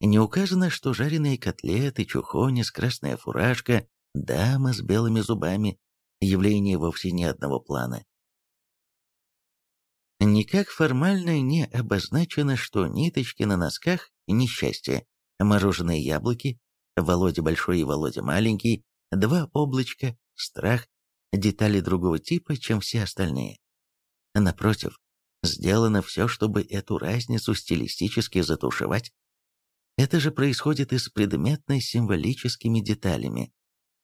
Не указано, что жареные котлеты, чухонец, красная фуражка, дама с белыми зубами – явление вовсе не одного плана. Никак формально не обозначено, что ниточки на носках – несчастье, мороженые яблоки, Володя большой и Володя маленький, два облачка, страх, детали другого типа, чем все остальные. Напротив, сделано все, чтобы эту разницу стилистически затушевать. Это же происходит и с предметно-символическими деталями.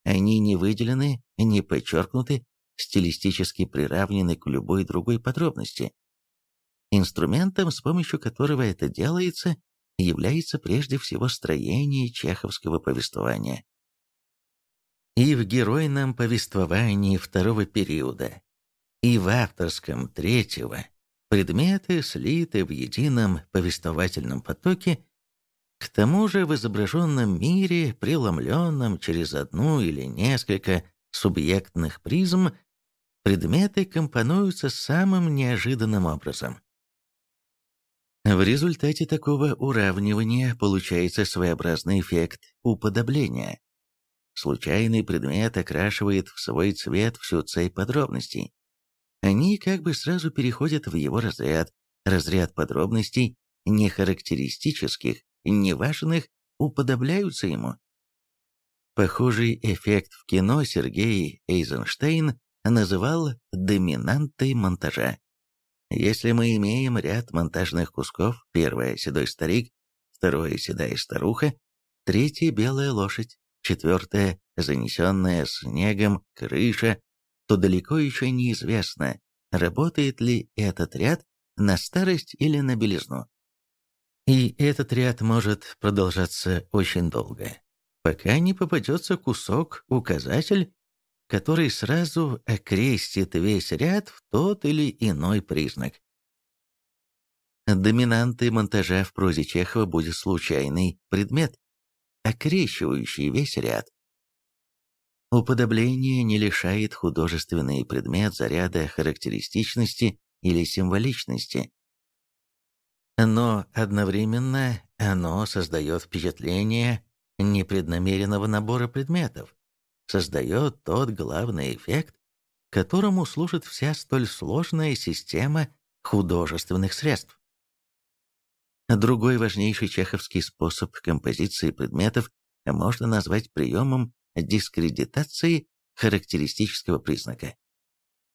Они не выделены, не подчеркнуты, стилистически приравнены к любой другой подробности. Инструментом, с помощью которого это делается, является прежде всего строение чеховского повествования. И в геройном повествовании второго периода, и в авторском третьего предметы слиты в едином повествовательном потоке, к тому же в изображенном мире, преломленном через одну или несколько субъектных призм, предметы компонуются самым неожиданным образом. В результате такого уравнивания получается своеобразный эффект уподобления. Случайный предмет окрашивает в свой цвет всю цепь подробностей. Они как бы сразу переходят в его разряд, разряд подробностей, не характеристических, неважных, уподобляются ему. Похожий эффект в кино Сергей Эйзенштейн называл доминантой монтажа. Если мы имеем ряд монтажных кусков, первое – седой старик, второе – седая старуха, третье – белая лошадь, четвертое – занесенная снегом крыша, то далеко еще неизвестно, работает ли этот ряд на старость или на белизну. И этот ряд может продолжаться очень долго, пока не попадется кусок-указатель, который сразу окрестит весь ряд в тот или иной признак. Доминантой монтажа в прозе Чехова будет случайный предмет, окрещивающий весь ряд. Уподобление не лишает художественный предмет заряда характеристичности или символичности, но одновременно оно создает впечатление непреднамеренного набора предметов, создает тот главный эффект, которому служит вся столь сложная система художественных средств. Другой важнейший чеховский способ композиции предметов можно назвать приемом дискредитации характеристического признака.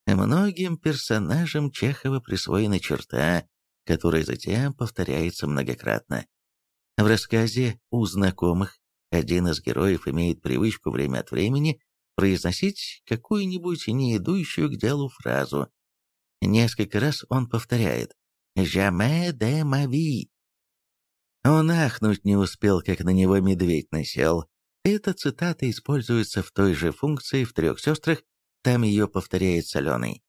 Многим персонажам Чехова присвоена черта, которая затем повторяется многократно. В рассказе «У знакомых» Один из героев имеет привычку время от времени произносить какую-нибудь не идущую к делу фразу. Несколько раз он повторяет «Jamais de ma vie». Он ахнуть не успел, как на него медведь насел. Эта цитата используется в той же функции в «Трех сестрах», там ее повторяет Соленый.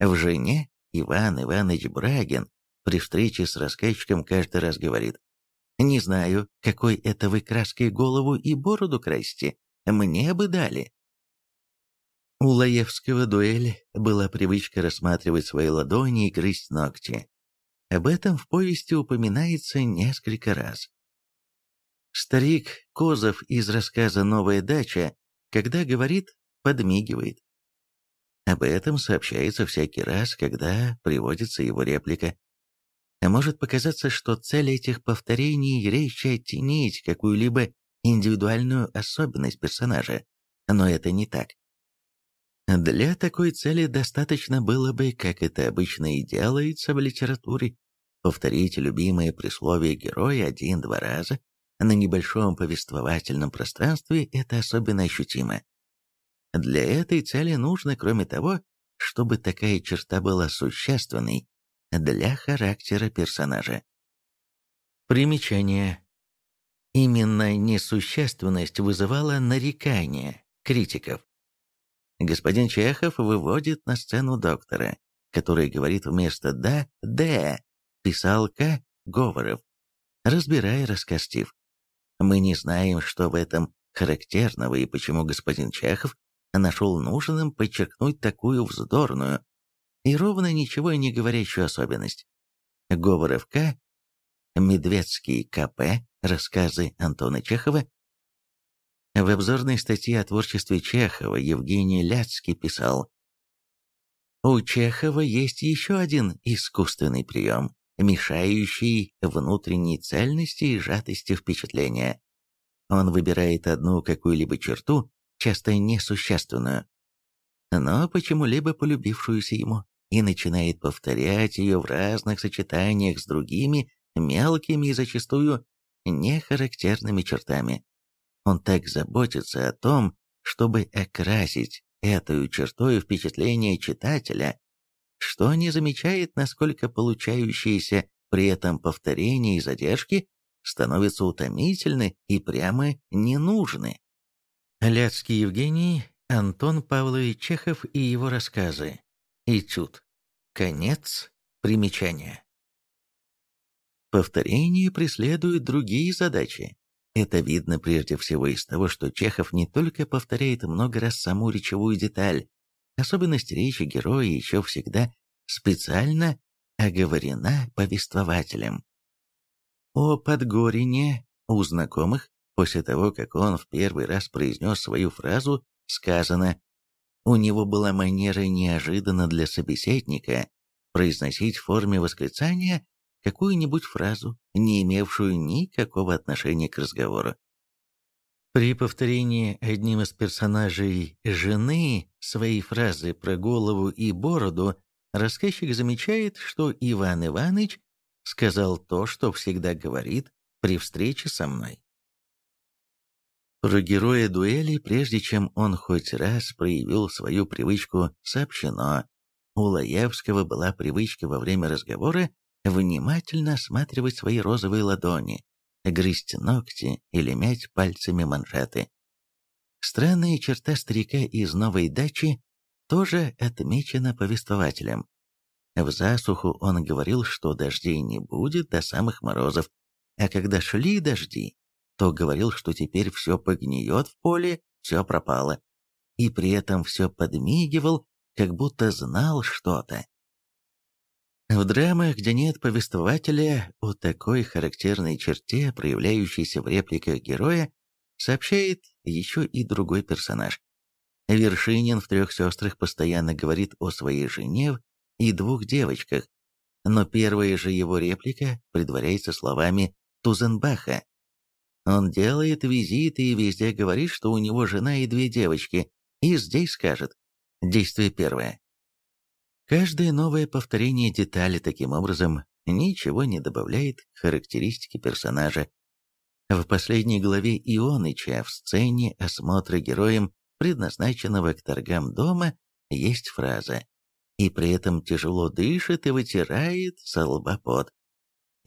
В «Жене» Иван Иванович Брагин при встрече с рассказчиком каждый раз говорит «Не знаю, какой это вы краской голову и бороду красите, мне бы дали». У Лаевского дуэль была привычка рассматривать свои ладони и грызть ногти. Об этом в повести упоминается несколько раз. Старик Козов из рассказа «Новая дача», когда говорит, подмигивает. Об этом сообщается всякий раз, когда приводится его реплика. Может показаться, что цель этих повторений – речь оттенить какую-либо индивидуальную особенность персонажа, но это не так. Для такой цели достаточно было бы, как это обычно и делается в литературе, повторить любимое присловие героя один-два раза, на небольшом повествовательном пространстве это особенно ощутимо. Для этой цели нужно, кроме того, чтобы такая черта была существенной для характера персонажа. Примечание. Именно несущественность вызывала нарекания критиков. Господин Чехов выводит на сцену доктора, который говорит вместо «да» «д», писал К. Говоров, разбирая рассказ Стив. Мы не знаем, что в этом характерного и почему господин Чехов нашел нужным подчеркнуть такую вздорную и ровно ничего не говорящую особенность. Говоров К. Медведский КП. Рассказы Антона Чехова. В обзорной статье о творчестве Чехова Евгений Ляцкий писал «У Чехова есть еще один искусственный прием мешающий внутренней цельности и сжатости впечатления. Он выбирает одну какую-либо черту, часто несущественную, но почему-либо полюбившуюся ему, и начинает повторять ее в разных сочетаниях с другими мелкими и зачастую нехарактерными чертами. Он так заботится о том, чтобы окрасить этой чертой впечатление читателя, что не замечает, насколько получающиеся при этом повторения и задержки становятся утомительны и прямо ненужны. Ляцкий Евгений, Антон Павлович Чехов и его рассказы. Этюд. Конец примечания. Повторение преследует другие задачи. Это видно прежде всего из того, что Чехов не только повторяет много раз саму речевую деталь, Особенность речи героя еще всегда специально оговорена повествователем. О Подгорине у знакомых, после того, как он в первый раз произнес свою фразу, сказано «У него была манера неожиданно для собеседника произносить в форме восклицания какую-нибудь фразу, не имевшую никакого отношения к разговору. При повторении одним из персонажей жены своей фразы про голову и бороду рассказчик замечает, что Иван Иванович сказал то, что всегда говорит при встрече со мной. Про героя дуэли, прежде чем он хоть раз проявил свою привычку, сообщено. У Лаевского была привычка во время разговора внимательно осматривать свои розовые ладони, грызть ногти или мять пальцами манжеты. Странная черта старика из новой дачи тоже отмечена повествователем. В засуху он говорил, что дождей не будет до самых морозов, а когда шли дожди, то говорил, что теперь все погниет в поле, все пропало, и при этом все подмигивал, как будто знал что-то. В драмах, где нет повествователя, о такой характерной черте, проявляющейся в репликах героя, сообщает еще и другой персонаж. Вершинин в «Трех сестрах» постоянно говорит о своей жене и двух девочках, но первая же его реплика предваряется словами Тузенбаха. Он делает визиты и везде говорит, что у него жена и две девочки, и здесь скажет. Действие первое. Каждое новое повторение детали таким образом ничего не добавляет к характеристике персонажа. В последней главе Ионыча в сцене осмотра героем, предназначенного к торгам дома, есть фраза «И при этом тяжело дышит и вытирает со лба пот».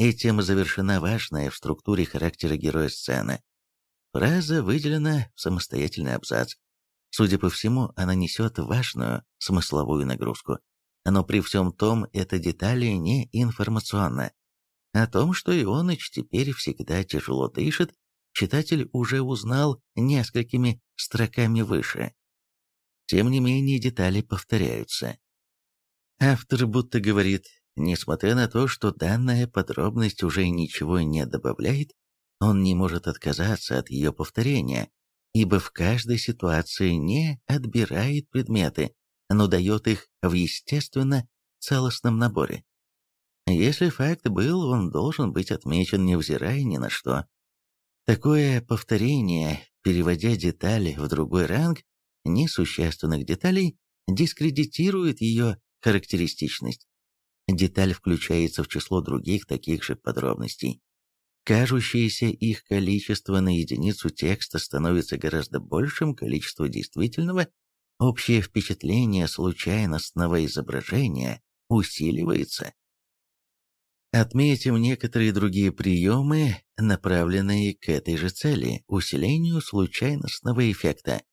Этим завершена важная в структуре характера героя сцена. Фраза выделена в самостоятельный абзац. Судя по всему, она несет важную смысловую нагрузку. Но при всем том, эта деталь не информационна. О том, что Ионыч теперь всегда тяжело дышит, читатель уже узнал несколькими строками выше. Тем не менее, детали повторяются. Автор будто говорит, несмотря на то, что данная подробность уже ничего не добавляет, он не может отказаться от ее повторения, ибо в каждой ситуации не отбирает предметы, но дает их в естественно целостном наборе. Если факт был, он должен быть отмечен, невзирая ни на что. Такое повторение, переводя детали в другой ранг несущественных деталей, дискредитирует ее характеристичность. Деталь включается в число других таких же подробностей. Кажущееся их количество на единицу текста становится гораздо большим количеством действительного, общее впечатление случайностного изображения усиливается. Отметим некоторые другие приемы, направленные к этой же цели – усилению случайностного эффекта.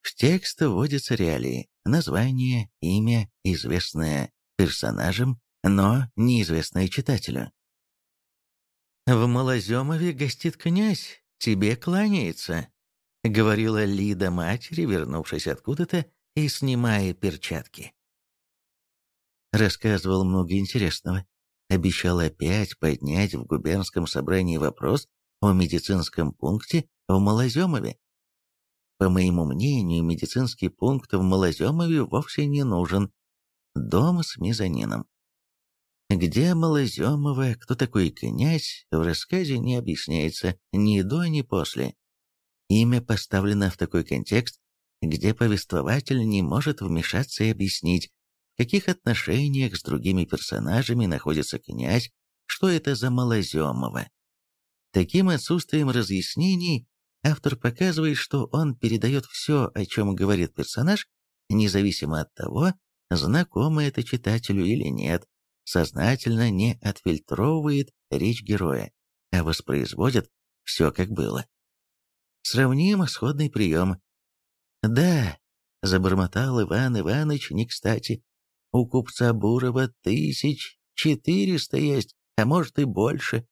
В текст вводятся реалии, название, имя, известное персонажем, но неизвестное читателю. «В Малоземове гостит князь, тебе кланяется», — говорила Лида матери, вернувшись откуда-то и снимая перчатки. Рассказывал много интересного. Обещал опять поднять в губернском собрании вопрос о медицинском пункте в Малоземове. По моему мнению, медицинский пункт в Малоземове вовсе не нужен. Дом с мезонином. Где Малоземова, кто такой князь, в рассказе не объясняется ни до, ни после. Имя поставлено в такой контекст, где повествователь не может вмешаться и объяснить, в каких отношениях с другими персонажами находится князь, что это за Малоземова. Таким отсутствием разъяснений автор показывает, что он передает все, о чем говорит персонаж, независимо от того, знакомо это читателю или нет, сознательно не отфильтровывает речь героя, а воспроизводит все как было. Сравним сходный прием. «Да», — забормотал Иван Иванович не кстати, «у купца Бурова тысяч четыреста есть, а может и больше.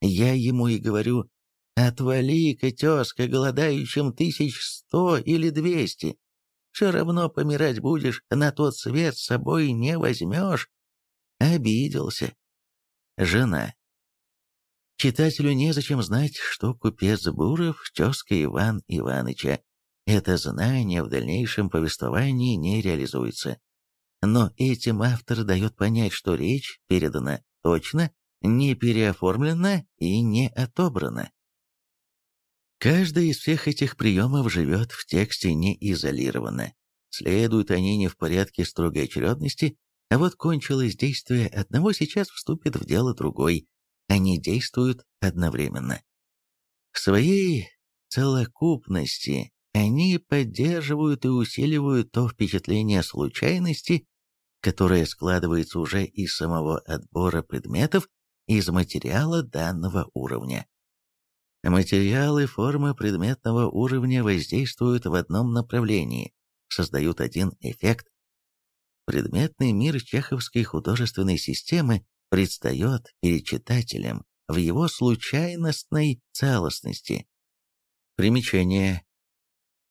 Я ему и говорю, отвали-ка, голодающим тысяч сто или двести. Все равно помирать будешь, на тот свет с собой не возьмешь. Обиделся. Жена. Читателю незачем знать, что купец Буров – тезка Иван Иваныча. Это знание в дальнейшем повествовании не реализуется. Но этим автор дает понять, что речь передана точно, не переоформлена и не отобрана. Каждый из всех этих приемов живет в тексте не изолированно. Следуют они не в порядке строгой очередности, а вот кончилось действие одного, сейчас вступит в дело другой. Они действуют одновременно. В своей целокупности они поддерживают и усиливают то впечатление случайности, которое складывается уже из самого отбора предметов из материала данного уровня. Материалы формы предметного уровня воздействуют в одном направлении, создают один эффект, предметный мир чеховской художественной системы предстает перед читателем в его случайностной целостности. Примечание.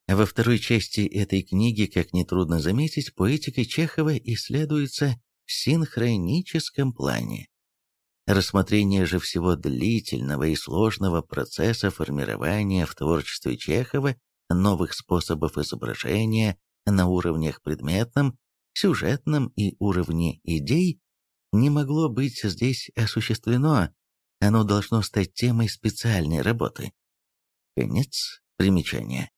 Во второй части этой книги, как нетрудно заметить, поэтика Чехова исследуется в синхроническом плане. Рассмотрение же всего длительного и сложного процесса формирования в творчестве Чехова новых способов изображения на уровнях предметном сюжетном и уровне идей не могло быть здесь осуществлено, оно должно стать темой специальной работы. Конец примечания.